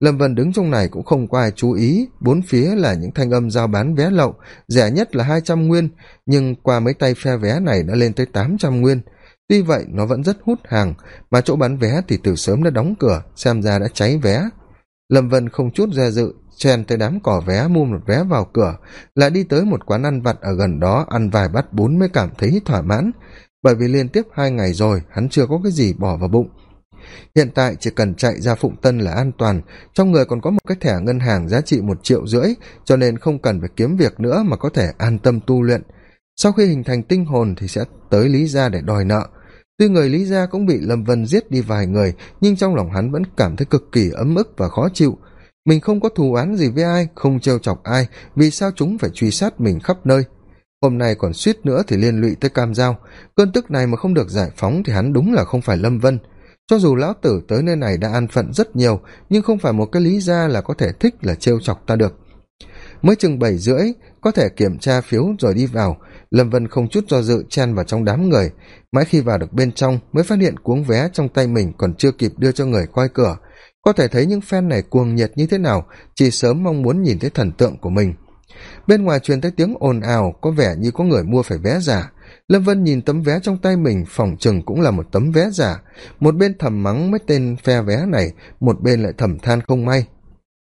lâm vân đứng trong này cũng không có ai chú ý. Bốn phía là những thanh âm giao bán vé lậu, rẻ nhất là hai trăm nguyên, nhưng qua mấy tay phe vé này đã lên tới tám trăm nguyên. Tuy vậy, nó vẫn rất hút hàng, mà chỗ bán vé thì từ sớm đã đóng cửa, xem ra đã cháy vé. Lâm vân không chút do dự, chen tới đám cỏ vé, mua một vé vào cửa, lại đi tới một quán ăn vặt ở gần đó, ăn vài bát bún mới cảm thấy thỏa mãn. Bởi vì liên tiếp hai ngày rồi, hắn chưa có cái gì bỏ vào bụng hiện tại chỉ cần chạy ra phụng tân là an toàn. Trong người còn có một cái thẻ ngân hàng giá trị một triệu rưỡi, cho nên không cần phải kiếm việc nữa mà có thể an tâm tu luyện. Sau khi hình thành tinh hồn thì sẽ tới lý gia để đòi nợ. Tuy người lý gia cũng bị lâm vân giết đi vài người, nhưng trong lòng hắn vẫn cảm thấy cực kỳ ấm ức và khó chịu. Mình không có thù oán gì với ai, không trêu chọc ai, vì sao chúng phải truy sát mình khắp nơi? Hôm nay còn suýt nữa thì liên lụy tới cam giao cơn tức này mà không được giải phóng thì hắn đúng là không phải lâm vân cho dù lão tử tới nơi này đã an phận rất nhiều, nhưng không phải một cái lý ra là có thể thích là trêu chọc ta được. Mới chừng bảy rưỡi, có thể kiểm tra phiếu rồi đi vào. Lâm vân không chút do dự chen vào trong đám người. Mãi khi vào được bên trong, mới phát hiện cuống vé trong tay mình còn chưa kịp đưa cho người coi cửa. Có thể thấy những fan này cuồng nhiệt như thế nào, chỉ sớm mong muốn nhìn thấy thần tượng của mình. Bên ngoài truyền tới tiếng ồn ào, có vẻ như có người mua phải vé giả lâm vân nhìn tấm vé trong tay mình phòng chừng cũng là một tấm vé giả. Một bên thầm mắng mấy tên phe vé này, một bên lại thầm than không may.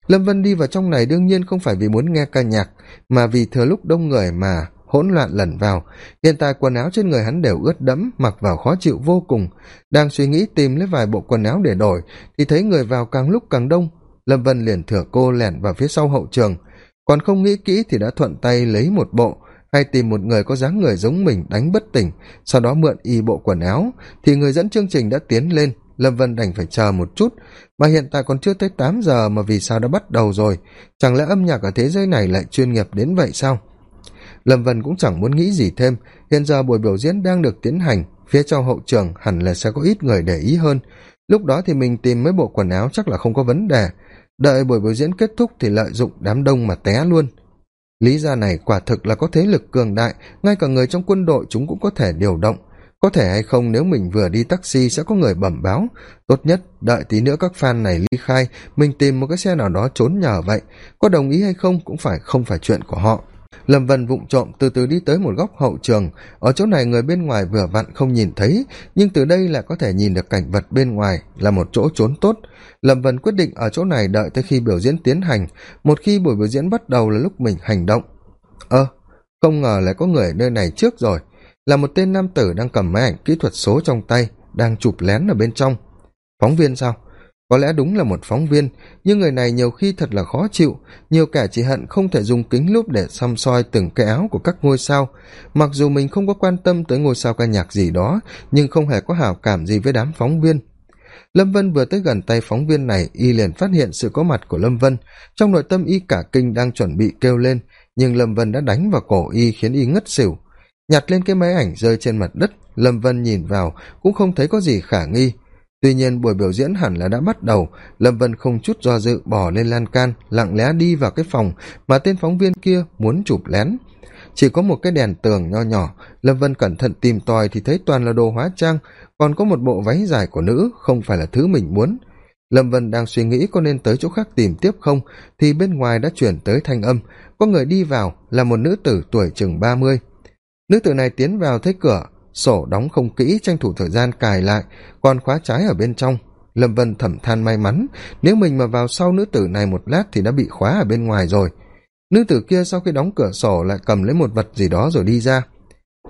Lâm vân đi vào trong này đương nhiên không phải vì muốn nghe ca nhạc, mà vì thừa lúc đông người mà hỗn loạn lẩn vào. Hiện tại quần áo trên người hắn đều ướt đẫm, mặc vào khó chịu vô cùng. Đang suy nghĩ tìm lấy vài bộ quần áo để đổi, thì thấy người vào càng lúc càng đông. Lâm vân liền thừa cô lẻn vào phía sau hậu trường. Còn không nghĩ kỹ thì đã thuận tay lấy một bộ hay tìm một người có dáng người giống mình đánh bất tỉnh, sau đó mượn y bộ quần áo, thì người dẫn chương trình đã tiến lên. Lâm vân đành phải chờ một chút. Mà hiện tại còn chưa tới tám giờ mà vì sao đã bắt đầu rồi? Chẳng lẽ âm nhạc ở thế giới này lại chuyên nghiệp đến vậy sao? Lâm vân cũng chẳng muốn nghĩ gì thêm. Hiện giờ buổi biểu diễn đang được tiến hành. Phía trong hậu trường hẳn là sẽ có ít người để ý hơn. Lúc đó thì mình tìm mấy bộ quần áo chắc là không có vấn đề. Đợi buổi biểu diễn kết thúc thì lợi dụng đám đông mà té luôn lý gia này quả thực là có thế lực cường đại, ngay cả người trong quân đội chúng cũng có thể điều động. Có thể hay không nếu mình vừa đi taxi sẽ có người bẩm báo. Tốt nhất, đợi tí nữa các fan này ly khai, mình tìm một cái xe nào đó trốn nhờ vậy. Có đồng ý hay không cũng phải không phải chuyện của họ lâm vân vụng trộm từ từ đi tới một góc hậu trường. Ở chỗ này người bên ngoài vừa vặn không nhìn thấy, nhưng từ đây lại có thể nhìn được cảnh vật bên ngoài là một chỗ trốn tốt. Lâm vân quyết định ở chỗ này đợi tới khi biểu diễn tiến hành. Một khi buổi biểu diễn bắt đầu là lúc mình hành động. Ơ, không ngờ lại có người ở nơi này trước rồi. Là một tên nam tử đang cầm máy ảnh kỹ thuật số trong tay, đang chụp lén ở bên trong. Phóng viên sao? Có lẽ đúng là một phóng viên, nhưng người này nhiều khi thật là khó chịu. Nhiều kẻ chỉ hận không thể dùng kính lúp để xăm soi từng cái áo của các ngôi sao. Mặc dù mình không có quan tâm tới ngôi sao ca nhạc gì đó, nhưng không hề có hảo cảm gì với đám phóng viên. Lâm vân vừa tới gần tay phóng viên này, y liền phát hiện sự có mặt của lâm vân. Trong nội tâm y cả kinh đang chuẩn bị kêu lên, nhưng lâm vân đã đánh vào cổ y khiến y ngất xỉu. Nhặt lên cái máy ảnh rơi trên mặt đất, lâm vân nhìn vào, cũng không thấy có gì khả nghi tuy nhiên, buổi biểu diễn hẳn là đã bắt đầu. Lâm vân không chút do dự bỏ lên lan can, lặng lẽ đi vào cái phòng mà tên phóng viên kia muốn chụp lén. Chỉ có một cái đèn tường nho nhỏ. Lâm vân cẩn thận tìm tòi thì thấy toàn là đồ hóa trang, còn có một bộ váy dài của nữ, không phải là thứ mình muốn. Lâm vân đang suy nghĩ có nên tới chỗ khác tìm tiếp không, thì bên ngoài đã chuyển tới thanh âm. Có người đi vào, là một nữ tử tuổi chừng ba mươi. Nữ tử này tiến vào thấy cửa sổ đóng không kỹ, tranh thủ thời gian cài lại. Còn khóa trái ở bên trong. Lâm vân thẩm than may mắn, nếu mình mà vào sau nữ tử này một lát thì đã bị khóa ở bên ngoài rồi. Nữ tử kia sau khi đóng cửa sổ lại cầm lấy một vật gì đó rồi đi ra.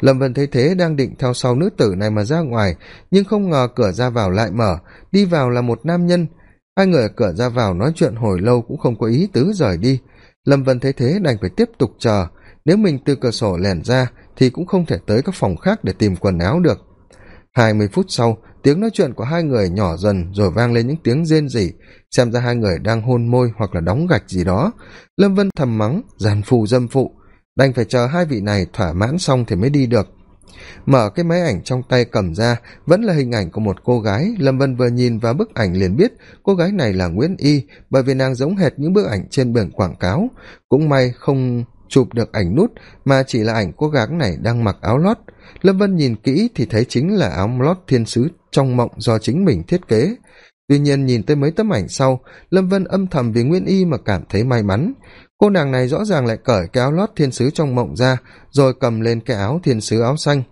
Lâm vân thấy thế đang định theo sau nữ tử này mà ra ngoài, nhưng không ngờ cửa ra vào lại mở. Đi vào là một nam nhân. Hai người ở cửa ra vào nói chuyện hồi lâu cũng không có ý tứ rời đi. Lâm vân thấy thế đành phải tiếp tục chờ. Nếu mình từ cửa sổ lẻn ra thì cũng không thể tới các phòng khác để tìm quần áo được. Hai mươi phút sau, tiếng nói chuyện của hai người nhỏ dần rồi vang lên những tiếng rên rỉ. Xem ra hai người đang hôn môi hoặc là đóng gạch gì đó. Lâm vân thầm mắng, giàn phù dâm phụ, đành phải chờ hai vị này thỏa mãn xong thì mới đi được. Mở cái máy ảnh trong tay cầm ra, vẫn là hình ảnh của một cô gái. Lâm vân vừa nhìn vào bức ảnh liền biết cô gái này là nguyễn y, bởi vì nàng giống hệt những bức ảnh trên biển quảng cáo. Cũng may không chụp được ảnh nút mà chỉ là ảnh cô gái này đang mặc áo lót. Lâm vân nhìn kỹ thì thấy chính là áo lót thiên sứ trong mộng do chính mình thiết kế. Tuy nhiên nhìn tới mấy tấm ảnh sau, lâm vân âm thầm vì nguyên y mà cảm thấy may mắn. Cô nàng này rõ ràng lại cởi cái áo lót thiên sứ trong mộng ra, rồi cầm lên cái áo thiên sứ áo xanh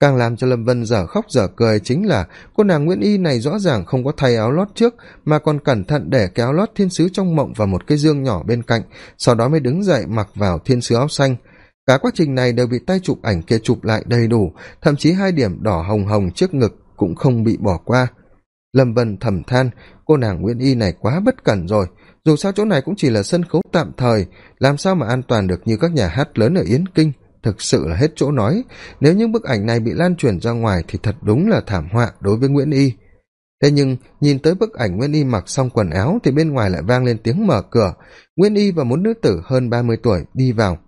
càng làm cho lâm vân dở khóc dở cười chính là cô nàng nguyễn y này rõ ràng không có thay áo lót trước, mà còn cẩn thận để cái áo lót thiên sứ trong mộng vào một cái dương nhỏ bên cạnh, sau đó mới đứng dậy mặc vào thiên sứ áo xanh. Cả quá trình này đều bị tay chụp ảnh kia chụp lại đầy đủ, thậm chí hai điểm đỏ hồng hồng trước ngực cũng không bị bỏ qua. Lâm vân thầm than, cô nàng nguyễn y này quá bất cẩn rồi, dù sao chỗ này cũng chỉ là sân khấu tạm thời, làm sao mà an toàn được như các nhà hát lớn ở yến kinh? Thực sự là hết chỗ nói. Nếu những bức ảnh này bị lan truyền ra ngoài thì thật đúng là thảm họa đối với nguyễn y. Thế nhưng, nhìn tới bức ảnh nguyễn y mặc xong quần áo thì bên ngoài lại vang lên tiếng mở cửa. Nguyễn y và một nữ tử hơn ba mươi tuổi đi vào.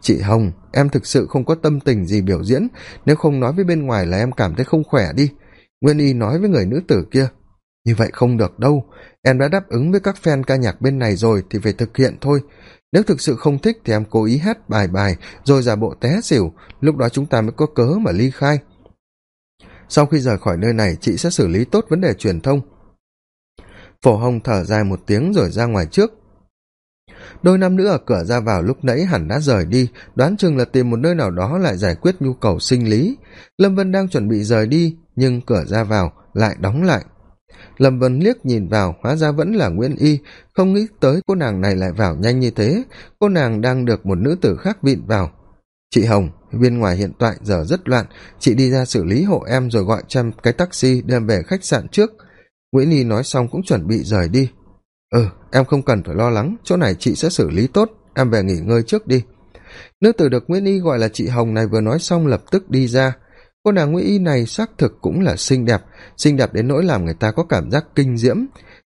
Chị hồng, em thực sự không có tâm tình gì biểu diễn. Nếu không nói với bên ngoài là em cảm thấy không khỏe đi. Nguyên y nói với người nữ tử kia. Như vậy không được đâu. Em đã đáp ứng với các fan ca nhạc bên này rồi thì phải thực hiện thôi nếu thực sự không thích thì em cố ý hát bài bài, rồi giả bộ té xỉu, lúc đó chúng ta mới có cớ mà ly khai. Sau khi rời khỏi nơi này, chị sẽ xử lý tốt vấn đề truyền thông. Phổ hồng thở dài một tiếng rồi ra ngoài trước. Đôi nam nữ ở cửa ra vào lúc nãy hẳn đã rời đi, đoán chừng là tìm một nơi nào đó lại giải quyết nhu cầu sinh lý. Lâm vân đang chuẩn bị rời đi, nhưng cửa ra vào lại đóng lại lâm vân liếc nhìn vào, hóa ra vẫn là nguyễn y. Không nghĩ tới cô nàng này lại vào nhanh như thế. Cô nàng đang được một nữ tử khác vịn vào. Chị hồng bên ngoài hiện tại giờ rất loạn. Chị đi ra xử lý hộ em rồi gọi trăm cái taxi đem về khách sạn trước. Nguyễn y nói xong cũng chuẩn bị rời đi. Ừ em không cần phải lo lắng. Chỗ này chị sẽ xử lý tốt. Em về nghỉ ngơi trước đi. Nữ tử được nguyễn y gọi là chị hồng này vừa nói xong lập tức đi ra cô nàng nguy y này xác thực cũng là xinh đẹp xinh đẹp đến nỗi làm người ta có cảm giác kinh diễm.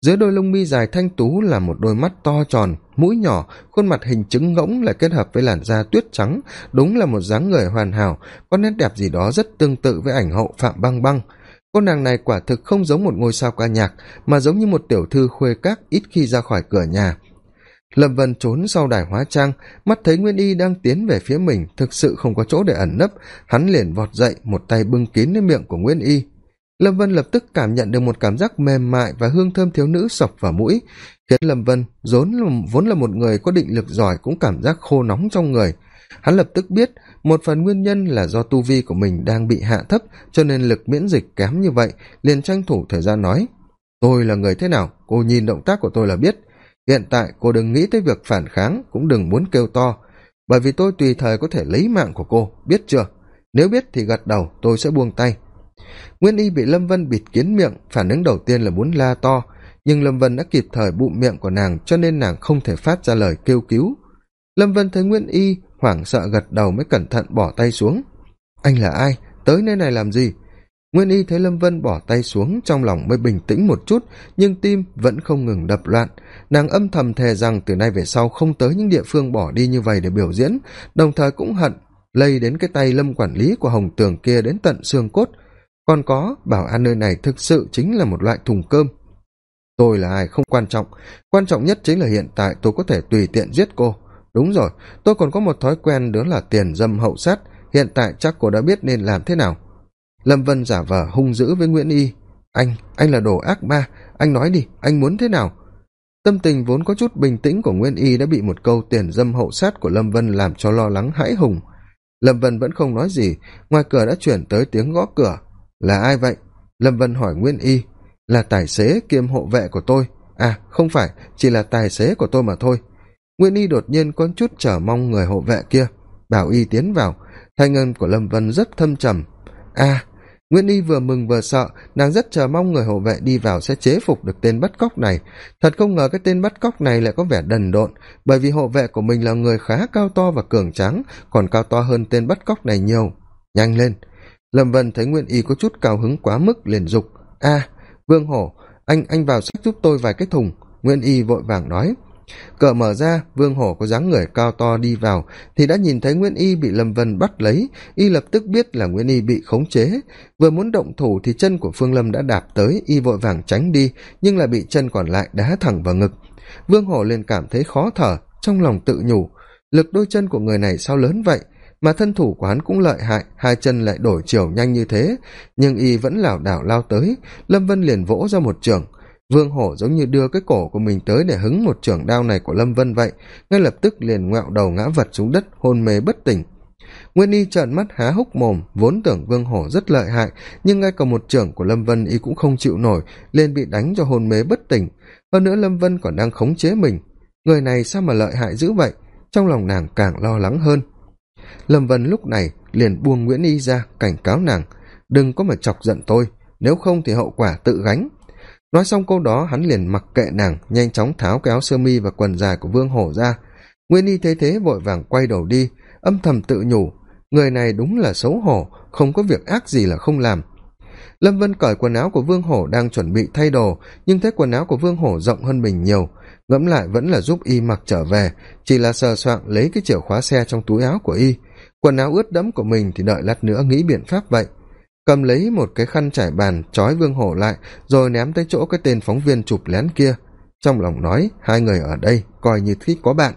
Dưới đôi lông mi dài thanh tú là một đôi mắt to tròn, mũi nhỏ, khuôn mặt hình trứng ngỗng lại kết hợp với làn da tuyết trắng, đúng là một dáng người hoàn hảo, có nét đẹp gì đó rất tương tự với ảnh hậu phạm băng băng. Cô nàng này quả thực không giống một ngôi sao ca nhạc, mà giống như một tiểu thư khuê các ít khi ra khỏi cửa nhà lâm vân trốn sau đài hóa trang mắt thấy nguyên y đang tiến về phía mình thực sự không có chỗ để ẩn nấp hắn liền vọt dậy một tay bưng kín lên miệng của nguyên y. Lâm vân lập tức cảm nhận được một cảm giác mềm mại và hương thơm thiếu nữ sộc vào mũi khiến lâm vân vốn là, vốn là một người có định lực giỏi cũng cảm giác khô nóng trong người. Hắn lập tức biết một phần nguyên nhân là do tu vi của mình đang bị hạ thấp cho nên lực miễn dịch kém như vậy liền tranh thủ thời gian nói tôi là người thế nào? Cô nhìn động tác của tôi là biết hiện tại cô đừng nghĩ tới việc phản kháng, cũng đừng muốn kêu to, bởi vì tôi tùy thời có thể lấy mạng của cô, biết chưa? Nếu biết thì gật đầu, tôi sẽ buông tay. Nguyên y bị lâm vân bịt kiến miệng, phản ứng đầu tiên là muốn la to, nhưng lâm vân đã kịp thời bụng miệng của nàng, cho nên nàng không thể phát ra lời kêu cứu. Lâm vân thấy Nguyên y hoảng sợ gật đầu mới cẩn thận bỏ tay xuống. Anh là ai? Tới nơi này làm gì? Nguyên y thấy lâm vân bỏ tay xuống, trong lòng mới bình tĩnh một chút, nhưng tim vẫn không ngừng đập loạn. Nàng âm thầm thề rằng từ nay về sau không tới những địa phương bỏ đi như vậy để biểu diễn, đồng thời cũng hận lây đến cái tay lâm quản lý của hồng tường kia đến tận xương cốt. Còn có, bảo an nơi này thực sự chính là một loại thùng cơm. Tôi là ai không quan trọng quan trọng nhất chính là hiện tại tôi có thể tùy tiện giết cô. Đúng rồi, tôi còn có một thói quen đó là tiền dâm hậu sát, hiện tại chắc cô đã biết nên làm thế nào lâm vân giả vờ hung dữ với nguyễn y. Anh anh là đồ ác ma. Anh nói đi, anh muốn thế nào? Tâm tình vốn có chút bình tĩnh của Nguyễn y đã bị một câu tiền dâm hậu sát của lâm vân làm cho lo lắng hãi hùng. Lâm vân vẫn không nói gì, ngoài cửa đã chuyển tới tiếng gõ cửa. Là ai vậy? Lâm vân hỏi Nguyễn y. Là tài xế kiêm hộ vệ của tôi. À không phải, chỉ là tài xế của tôi mà thôi. Nguyễn y đột nhiên có chút chờ mong người hộ vệ kia. Bảo y tiến vào. Thanh ngân của lâm vân rất thâm trầm. À nguyễn y vừa mừng vừa sợ, nàng rất chờ mong người hộ vệ đi vào sẽ chế phục được tên bắt cóc này. Thật không ngờ cái tên bắt cóc này lại có vẻ đần độn, bởi vì hộ vệ của mình là người khá cao to và cường tráng, còn cao to hơn tên bắt cóc này nhiều. Nhanh lên! Lâm vân thấy nguyễn y có chút cao hứng quá mức liền dục, a, vương hổ, anh anh vào sách giúp tôi vài cái thùng. Nguyễn y vội vàng nói cờ mở ra, vương hổ có dáng người cao to đi vào, thì đã nhìn thấy nguyễn y bị lâm vân bắt lấy. Y lập tức biết là nguyễn y bị khống chế. Vừa muốn động thủ thì chân của phương lâm đã đạp tới, y vội vàng tránh đi, nhưng lại bị chân còn lại đá thẳng vào ngực. Vương hổ liền cảm thấy khó thở, trong lòng tự nhủ, lực đôi chân của người này sao lớn vậy? Mà thân thủ của hắn cũng lợi hại, hai chân lại đổi chiều nhanh như thế. Nhưng y vẫn lảo đảo lao tới. Lâm vân liền vỗ ra một trường vương hổ giống như đưa cái cổ của mình tới để hứng một trưởng đao này của lâm vân vậy, ngay lập tức liền ngoẹo đầu ngã vật xuống đất, hôn mê bất tỉnh. Nguyên y trợn mắt há hốc mồm, vốn tưởng vương hổ rất lợi hại, nhưng ngay cả một trưởng của lâm vân y cũng không chịu nổi, liền bị đánh cho hôn mê bất tỉnh. Hơn nữa lâm vân còn đang khống chế mình. Người này sao mà lợi hại dữ vậy? Trong lòng nàng càng lo lắng hơn. Lâm vân lúc này liền buông nguyễn y ra, cảnh cáo nàng, đừng có mà chọc giận tôi, nếu không thì hậu quả tự gánh nói xong câu đó, hắn liền mặc kệ nàng, nhanh chóng tháo cái áo sơ mi và quần dài của vương hổ ra. Nguyên y thấy thế vội vàng quay đầu đi, âm thầm tự nhủ, người này đúng là xấu hổ, không có việc ác gì là không làm. Lâm vân cởi quần áo của vương hổ đang chuẩn bị thay đồ, nhưng thấy quần áo của vương hổ rộng hơn mình nhiều, ngẫm lại vẫn là giúp y mặc trở về, chỉ là sờ soạng lấy cái chìa khóa xe trong túi áo của y. Quần áo ướt đẫm của mình thì đợi lát nữa nghĩ biện pháp vậy cầm lấy một cái khăn trải bàn, trói vương hổ lại, rồi ném tới chỗ cái tên phóng viên chụp lén kia. Trong lòng nói, hai người ở đây, coi như thích có bạn.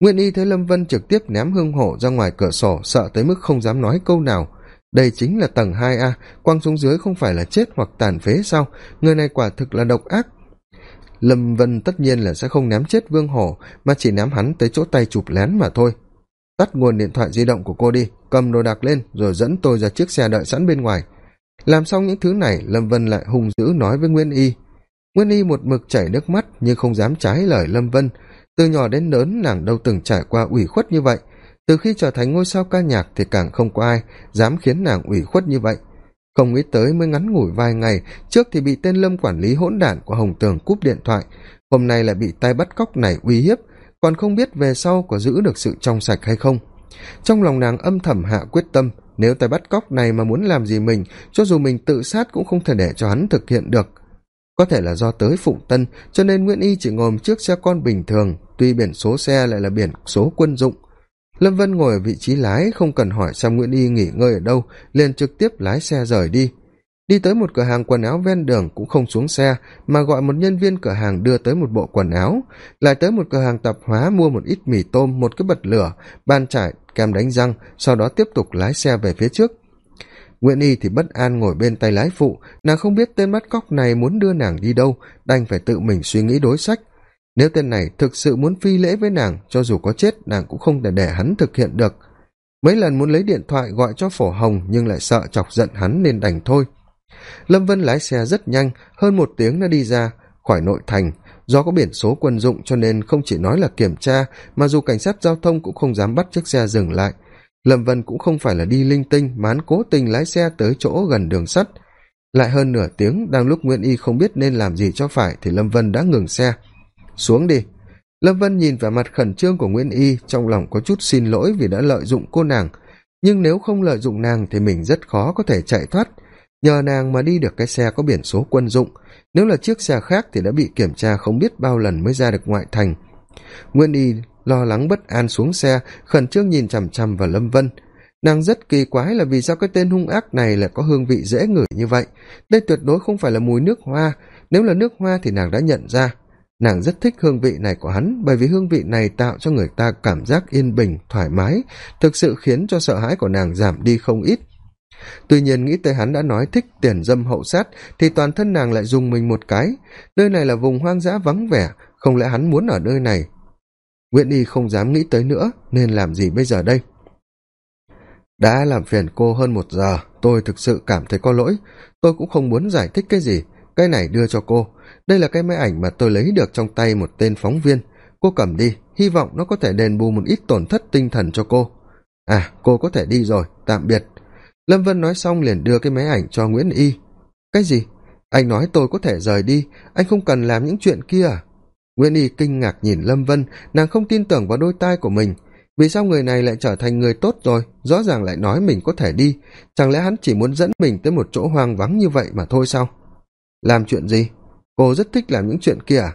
Nguyên y thấy lâm vân trực tiếp ném hương hổ ra ngoài cửa sổ, sợ tới mức không dám nói câu nào. Đây chính là tầng hai a, quăng xuống dưới không phải là chết hoặc tàn phế sao? Người này quả thực là độc ác. Lâm vân tất nhiên là sẽ không ném chết vương hổ mà chỉ ném hắn tới chỗ tay chụp lén mà thôi tắt nguồn điện thoại di động của cô đi, cầm đồ đạc lên rồi dẫn tôi ra chiếc xe đợi sẵn bên ngoài. Làm xong những thứ này, lâm vân lại hung dữ nói với nguyên y. Nguyên y một mực chảy nước mắt nhưng không dám trái lời lâm vân. Từ nhỏ đến lớn, nàng đâu từng trải qua ủy khuất như vậy. Từ khi trở thành ngôi sao ca nhạc thì càng không có ai dám khiến nàng ủy khuất như vậy. Không nghĩ tới mới ngắn ngủi vài ngày, trước thì bị tên lâm quản lý hỗn đản của hồng tường cúp điện thoại. Hôm nay lại bị tay bắt cóc này uy hiếp còn không biết về sau có giữ được sự trong sạch hay không. Trong lòng nàng âm thầm hạ quyết tâm, nếu tay bắt cóc này mà muốn làm gì mình, cho dù mình tự sát cũng không thể để cho hắn thực hiện được. Có thể là do tới phụng tân, cho nên nguyễn y chỉ ngồi chiếc xe con bình thường, tuy biển số xe lại là biển số quân dụng. Lâm vân ngồi ở vị trí lái, không cần hỏi xem nguyễn y nghỉ ngơi ở đâu, liền trực tiếp lái xe rời đi đi tới một cửa hàng quần áo ven đường cũng không xuống xe, mà gọi một nhân viên cửa hàng đưa tới một bộ quần áo. Lại tới một cửa hàng tạp hóa mua một ít mì tôm, một cái bật lửa ban trải kem đánh răng, sau đó tiếp tục lái xe về phía trước. Nguyễn y thì bất an ngồi bên tay lái phụ, nàng không biết tên bắt cóc này muốn đưa nàng đi đâu, đành phải tự mình suy nghĩ đối sách. Nếu tên này thực sự muốn phi lễ với nàng, cho dù có chết, nàng cũng không thể để hắn thực hiện được. Mấy lần muốn lấy điện thoại gọi cho phổ hồng, nhưng lại sợ chọc giận hắn nên đành thôi lâm vân lái xe rất nhanh, hơn một tiếng đã đi ra khỏi nội thành. Do có biển số quân dụng cho nên không chỉ nói là kiểm tra, mà dù cảnh sát giao thông cũng không dám bắt chiếc xe dừng lại. Lâm vân cũng không phải là đi linh tinh mà cố tình lái xe tới chỗ gần đường sắt. Lại hơn nửa tiếng, đang lúc nguyễn y không biết nên làm gì cho phải thì lâm vân đã ngừng xe. Xuống đi. Lâm vân nhìn vẻ mặt khẩn trương của nguyễn y, trong lòng có chút xin lỗi vì đã lợi dụng cô nàng. Nhưng nếu không lợi dụng nàng thì mình rất khó có thể chạy thoát nhờ nàng mà đi được cái xe có biển số quân dụng. Nếu là chiếc xe khác thì đã bị kiểm tra không biết bao lần mới ra được ngoại thành. Nguyên y lo lắng bất an xuống xe, khẩn trương nhìn chằm chằm vào lâm vân. Nàng rất kỳ quái là vì sao cái tên hung ác này lại có hương vị dễ ngửi như vậy? Đây tuyệt đối không phải là mùi nước hoa. Nếu là nước hoa thì nàng đã nhận ra. Nàng rất thích hương vị này của hắn, bởi vì hương vị này tạo cho người ta cảm giác yên bình, thoải mái, thực sự khiến cho sợ hãi của nàng giảm đi không ít tuy nhiên, nghĩ tới hắn đã nói thích tiền dâm hậu sát, thì toàn thân nàng lại dùng mình một cái. Nơi này là vùng hoang dã vắng vẻ, không lẽ hắn muốn ở nơi này? Nguyễn y không dám nghĩ tới nữa, nên làm gì bây giờ đây? Đã làm phiền cô hơn một giờ, tôi thực sự cảm thấy có lỗi. Tôi cũng không muốn giải thích cái gì. Cái này đưa cho cô. Đây là cái máy ảnh mà tôi lấy được trong tay một tên phóng viên. Cô cầm đi, hy vọng nó có thể đền bù một ít tổn thất tinh thần cho cô. À cô có thể đi rồi, tạm biệt lâm vân nói xong liền đưa cái máy ảnh cho nguyễn y. Cái gì? Anh nói tôi có thể rời đi, anh không cần làm những chuyện kia. À nguyễn y kinh ngạc nhìn lâm vân, nàng không tin tưởng vào đôi tai của mình. Vì sao người này lại trở thành người tốt rồi? Rõ ràng lại nói mình có thể đi. Chẳng lẽ hắn chỉ muốn dẫn mình tới một chỗ hoang vắng như vậy mà thôi sao? Làm chuyện gì? Cô rất thích làm những chuyện kia à?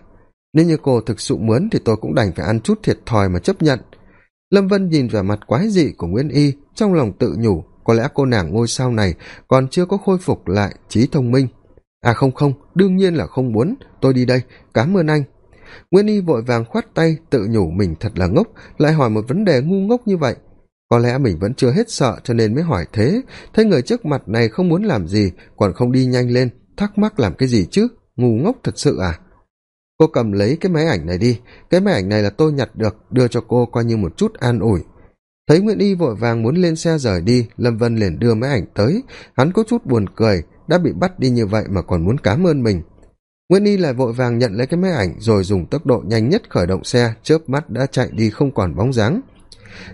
Nếu như cô thực sự muốn thì tôi cũng đành phải ăn chút thiệt thòi mà chấp nhận. Lâm vân nhìn vẻ mặt quái dị của nguyễn y, trong lòng tự nhủ có lẽ cô nàng ngôi sao này còn chưa có khôi phục lại trí thông minh. À không không, đương nhiên là không muốn. Tôi đi đây cám ơn anh. Nguyên y vội vàng khoát tay, tự nhủ mình thật là ngốc, lại hỏi một vấn đề ngu ngốc như vậy. Có lẽ mình vẫn chưa hết sợ cho nên mới hỏi thế. Thấy người trước mặt này không muốn làm gì, còn không đi nhanh lên, thắc mắc làm cái gì chứ? Ngu ngốc thật sự à? Cô cầm lấy cái máy ảnh này đi. Cái máy ảnh này là tôi nhặt được, đưa cho cô coi như một chút an ủi thấy nguyễn y vội vàng muốn lên xe rời đi, lâm vân liền đưa máy ảnh tới. Hắn có chút buồn cười, đã bị bắt đi như vậy mà còn muốn cám ơn mình. Nguyễn y lại vội vàng nhận lấy cái máy ảnh rồi dùng tốc độ nhanh nhất khởi động xe, chớp mắt đã chạy đi không còn bóng dáng.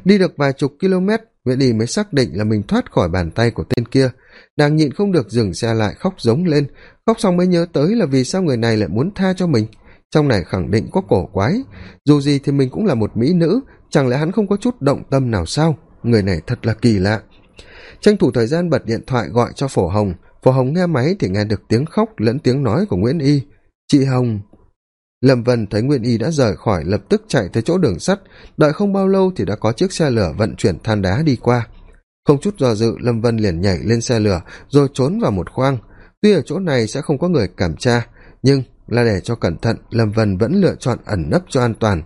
Đi được vài chục km, nguyễn y mới xác định là mình thoát khỏi bàn tay của tên kia. Nàng nhịn không được dừng xe lại, khóc giống lên. Khóc xong mới nhớ tới là vì sao người này lại muốn tha cho mình. Trong này khẳng định có cổ quái. Dù gì thì mình cũng là một mỹ nữ chẳng lẽ hắn không có chút động tâm nào sao? Người này thật là kỳ lạ. Tranh thủ thời gian bật điện thoại gọi cho phổ hồng. Phổ hồng nghe máy thì nghe được tiếng khóc lẫn tiếng nói của nguyễn y. Chị hồng. Lâm vân thấy nguyễn y đã rời khỏi, lập tức chạy tới chỗ đường sắt. Đợi không bao lâu thì đã có chiếc xe lửa vận chuyển than đá đi qua. Không chút do dự, lâm vân liền nhảy lên xe lửa, rồi trốn vào một khoang. Tuy ở chỗ này sẽ không có người cảm tra, nhưng là để cho cẩn thận, lâm vân vẫn lựa chọn ẩn nấp cho an toàn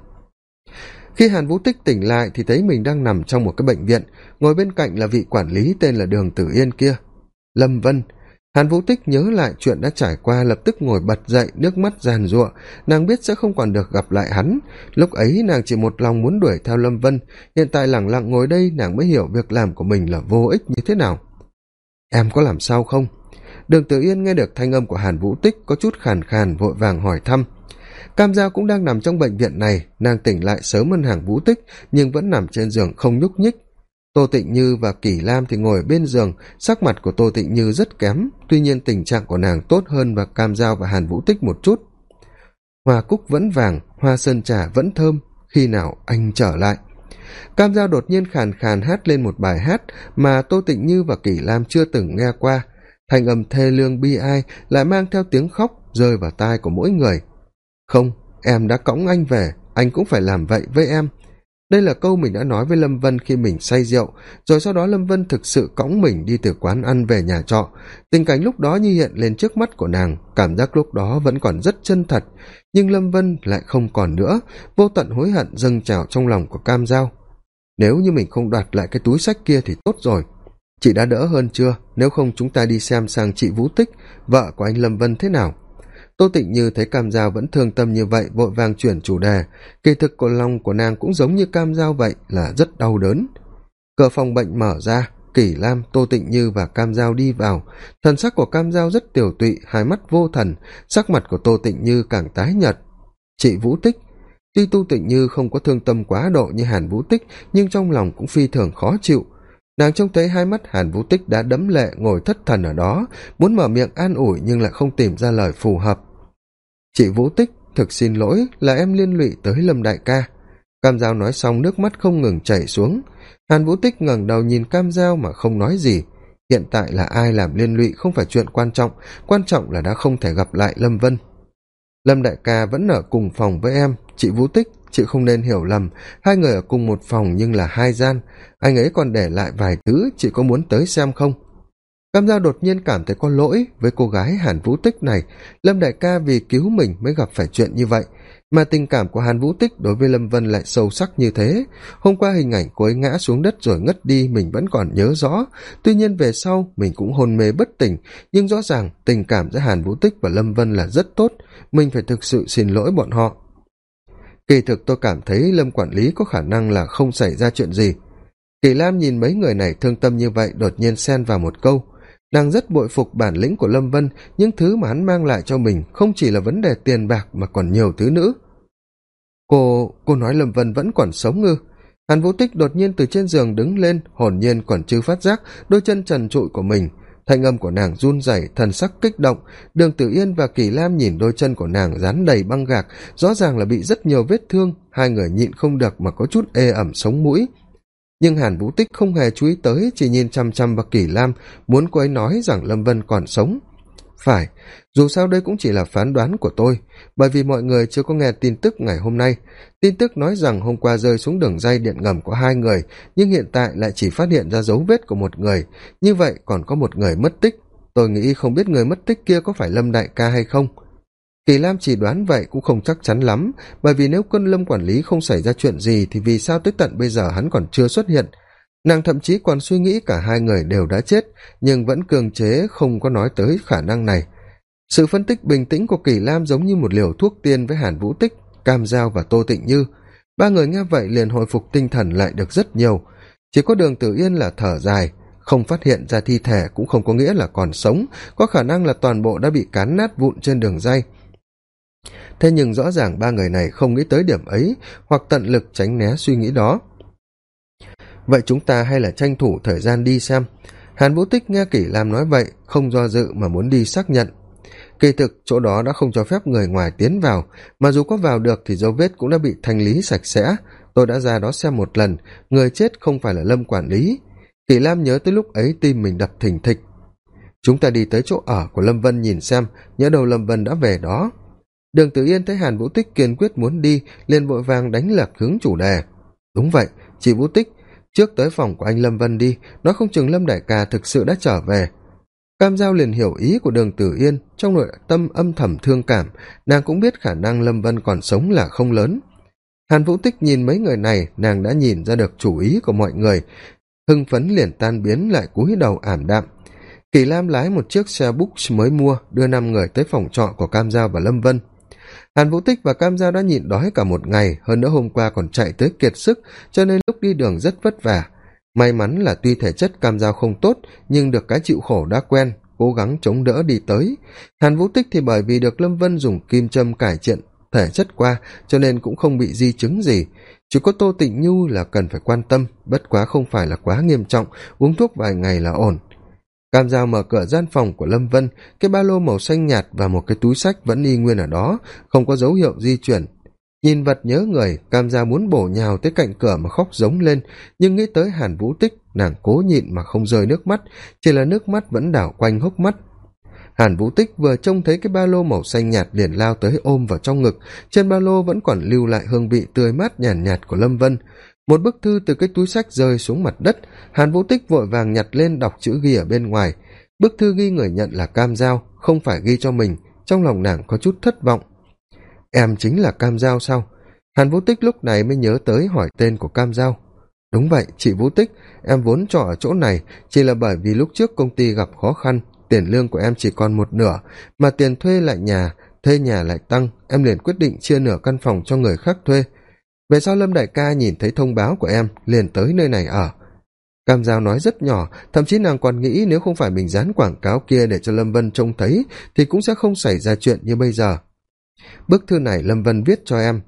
khi hàn vũ tích tỉnh lại thì thấy mình đang nằm trong một cái bệnh viện, ngồi bên cạnh là vị quản lý tên là đường tử yên kia. Lâm vân. Hàn vũ tích nhớ lại chuyện đã trải qua, lập tức ngồi bật dậy, nước mắt giàn giụa. Nàng biết sẽ không còn được gặp lại hắn. Lúc ấy nàng chỉ một lòng muốn đuổi theo lâm vân, hiện tại lẳng lặng ngồi đây nàng mới hiểu việc làm của mình là vô ích như thế nào. Em có làm sao không? Đường tử yên nghe được thanh âm của hàn vũ tích có chút khàn khàn, vội vàng hỏi thăm cam giao cũng đang nằm trong bệnh viện này, nàng tỉnh lại sớm hơn hàng vũ tích, nhưng vẫn nằm trên giường không nhúc nhích. Tô tịnh như và kỷ lam thì ngồi bên giường, sắc mặt của tô tịnh như rất kém, tuy nhiên tình trạng của nàng tốt hơn và cam giao và hàn vũ tích một chút. Hoa cúc vẫn vàng, hoa sơn trà vẫn thơm, khi nào anh trở lại? Cam giao đột nhiên khàn khàn hát lên một bài hát mà tô tịnh như và kỷ lam chưa từng nghe qua. Thành âm thê lương bi ai lại mang theo tiếng khóc rơi vào tai của mỗi người không, em đã cõng anh về, anh cũng phải làm vậy với em. Đây là câu mình đã nói với lâm vân khi mình say rượu, rồi sau đó lâm vân thực sự cõng mình đi từ quán ăn về nhà trọ. Tình cảnh lúc đó như hiện lên trước mắt của nàng, cảm giác lúc đó vẫn còn rất chân thật, nhưng lâm vân lại không còn nữa, vô tận hối hận dâng trào trong lòng của cam giao. Nếu như mình không đoạt lại cái túi sách kia thì tốt rồi. Chị đã đỡ hơn chưa? Nếu không, chúng ta đi xem sang chị vũ tích, vợ của anh lâm vân thế nào? Tô tịnh như thấy cam giao vẫn thương tâm như vậy, vội vàng chuyển chủ đề. Kỳ thực của lòng của nàng cũng giống như cam giao vậy, là rất đau đớn. Cửa phòng bệnh mở ra, kỷ lam, tô tịnh như và cam giao đi vào. Thần sắc của cam giao rất tiểu tụy, hai mắt vô thần, sắc mặt của tô tịnh như càng tái nhợt. Chị vũ tích. Tuy tu tịnh như không có thương tâm quá độ như hàn vũ tích, nhưng trong lòng cũng phi thường khó chịu nàng trông thấy hai mắt hàn vũ tích đã đẫm lệ ngồi thất thần ở đó, muốn mở miệng an ủi nhưng lại không tìm ra lời phù hợp. Chị vũ tích, thực xin lỗi, là em liên lụy tới lâm đại ca. Cam g nói xong nước mắt không ngừng chảy xuống. Hàn vũ tích ngẩng đầu nhìn cam g mà không nói gì. Hiện tại là ai làm liên lụy không phải chuyện quan trọng quan trọng là đã không thể gặp lại lâm vân. Lâm đại ca vẫn ở cùng phòng với em chị vũ tích, chị không nên hiểu lầm, hai người ở cùng một phòng nhưng là hai gian. Anh ấy còn để lại vài thứ, chị có muốn tới xem không? Cam giao đột nhiên cảm thấy có lỗi với cô gái hàn vũ tích này. Lâm đại ca vì cứu mình mới gặp phải chuyện như vậy. Mà tình cảm của hàn vũ tích đối với lâm vân lại sâu sắc như thế. Hôm qua hình ảnh cô ấy ngã xuống đất rồi ngất đi, mình vẫn còn nhớ rõ. Tuy nhiên về sau, mình cũng hôn mê bất tỉnh. Nhưng rõ ràng tình cảm giữa hàn vũ tích và lâm vân là rất tốt. Mình phải thực sự xin lỗi bọn họ kỳ thực tôi cảm thấy lâm quản lý có khả năng là không xảy ra chuyện gì. Kỳ lam nhìn mấy người này thương tâm như vậy đột nhiên xen vào một câu. Nàng rất bội phục bản lĩnh của lâm vân những thứ mà hắn mang lại cho mình không chỉ là vấn đề tiền bạc mà còn nhiều thứ nữa. Cô cô nói lâm vân vẫn còn sống ngư, hàn vũ tích đột nhiên từ trên giường đứng lên hồn nhiên còn chưa phát giác đôi chân trần trụi của mình thanh âm của nàng run rẩy, thần sắc kích động. Đường tử yên và kỳ lam nhìn đôi chân của nàng dán đầy băng gạc, rõ ràng là bị rất nhiều vết thương, hai người nhịn không được mà có chút ê ẩm sống mũi. Nhưng hàn vũ tích không hề chú ý tới, chỉ nhìn chăm chăm vào kỳ lam, muốn cô ấy nói rằng lâm vân còn sống phải, dù sao đây cũng chỉ là phán đoán của tôi, bởi vì mọi người chưa có nghe tin tức ngày hôm nay. Tin tức nói rằng hôm qua rơi xuống đường dây điện ngầm của hai người, nhưng hiện tại lại chỉ phát hiện ra dấu vết của một người. Như vậy còn có một người mất tích. Tôi nghĩ không biết người mất tích kia có phải lâm đại ca hay không. Kỳ lam chỉ đoán vậy cũng không chắc chắn lắm, bởi vì nếu quân lâm quản lý không xảy ra chuyện gì thì vì sao tới tận bây giờ hắn còn chưa xuất hiện? Nàng thậm chí còn suy nghĩ cả hai người đều đã chết, nhưng vẫn cường chế, không có nói tới khả năng này. Sự phân tích bình tĩnh của kỳ lam giống như một liều thuốc tiên với hàn vũ tích, cam giao và tô tịnh như. Ba người nghe vậy liền hồi phục tinh thần lại được rất nhiều. Chỉ có đường tử yên là thở dài, không phát hiện ra thi thể cũng không có nghĩa là còn sống, có khả năng là toàn bộ đã bị cán nát vụn trên đường dây. Thế nhưng rõ ràng ba người này không nghĩ tới điểm ấy, hoặc tận lực tránh né suy nghĩ đó vậy chúng ta hay là tranh thủ thời gian đi xem. Hàn vũ tích nghe kỷ lam nói vậy, không do dự mà muốn đi xác nhận. Kỳ thực, chỗ đó đã không cho phép người ngoài tiến vào. Mà dù có vào được thì dấu vết cũng đã bị thanh lý sạch sẽ. Tôi đã ra đó xem một lần. Người chết không phải là lâm quản lý. Kỷ lam nhớ tới lúc ấy tim mình đập thình thịch. Chúng ta đi tới chỗ ở của lâm vân nhìn xem. Nhớ đầu lâm vân đã về đó. Đường tử yên thấy hàn vũ tích kiên quyết muốn đi, liền vội vàng đánh lạc hướng chủ đề. Đúng vậy, chị vũ tích trước tới phòng của anh lâm vân đi, nói không chừng lâm đại ca thực sự đã trở về. Cam giao liền hiểu ý của đường tử yên, trong nội tâm âm thầm thương cảm, nàng cũng biết khả năng lâm vân còn sống là không lớn. Hàn vũ tích nhìn mấy người này, nàng đã nhìn ra được chủ ý của mọi người. Hưng phấn liền tan biến lại cúi đầu ảm đạm. Kỳ lam lái một chiếc xe búc mới mua, đưa năm người tới phòng trọ của cam giao và lâm vân hàn vũ tích và cam giao đã nhịn đói cả một ngày, hơn nữa hôm qua còn chạy tới kiệt sức, cho nên lúc đi đường rất vất vả. May mắn là tuy thể chất cam giao không tốt, nhưng được cái chịu khổ đã quen, cố gắng chống đỡ đi tới. Hàn vũ tích thì bởi vì được lâm vân dùng kim châm cải thiện thể chất qua, cho nên cũng không bị di chứng gì. Chỉ có tô tịnh nhu là cần phải quan tâm, bất quá không phải là quá nghiêm trọng, uống thuốc vài ngày là ổn cam dao mở cửa gian phòng của lâm vân cái ba lô màu xanh nhạt và một cái túi sách vẫn y nguyên ở đó không có dấu hiệu di chuyển. Nhìn vật nhớ người cam dao muốn bổ nhào tới cạnh cửa mà khóc giống lên nhưng nghĩ tới hàn vũ tích nàng cố nhịn mà không rơi nước mắt chỉ là nước mắt vẫn đảo quanh hốc mắt. Hàn vũ tích vừa trông thấy cái ba lô màu xanh nhạt liền lao tới ôm vào trong ngực trên ba lô vẫn còn lưu lại hương vị tươi mát nhàn nhạt, nhạt của lâm vân một bức thư từ cái túi sách rơi xuống mặt đất, hàn vũ tích vội vàng nhặt lên đọc chữ ghi ở bên ngoài. Bức thư ghi người nhận là cam giao, không phải ghi cho mình, trong lòng nàng có chút thất vọng. Em chính là cam giao sao? Hàn vũ tích lúc này mới nhớ tới hỏi tên của cam giao. Đúng vậy, chị vũ tích, em vốn trọ ở chỗ này, chỉ là bởi vì lúc trước công ty gặp khó khăn, tiền lương của em chỉ còn một nửa, mà tiền thuê lại nhà, thuê nhà lại tăng, em liền quyết định chia nửa căn phòng cho người khác thuê về sau lâm đại ca nhìn thấy thông báo của em, liền tới nơi này ở. Cam giao nói rất nhỏ, thậm chí nàng còn nghĩ nếu không phải mình dán quảng cáo kia để cho lâm vân trông thấy, thì cũng sẽ không xảy ra chuyện như bây giờ. Bức thư này lâm vân viết cho em.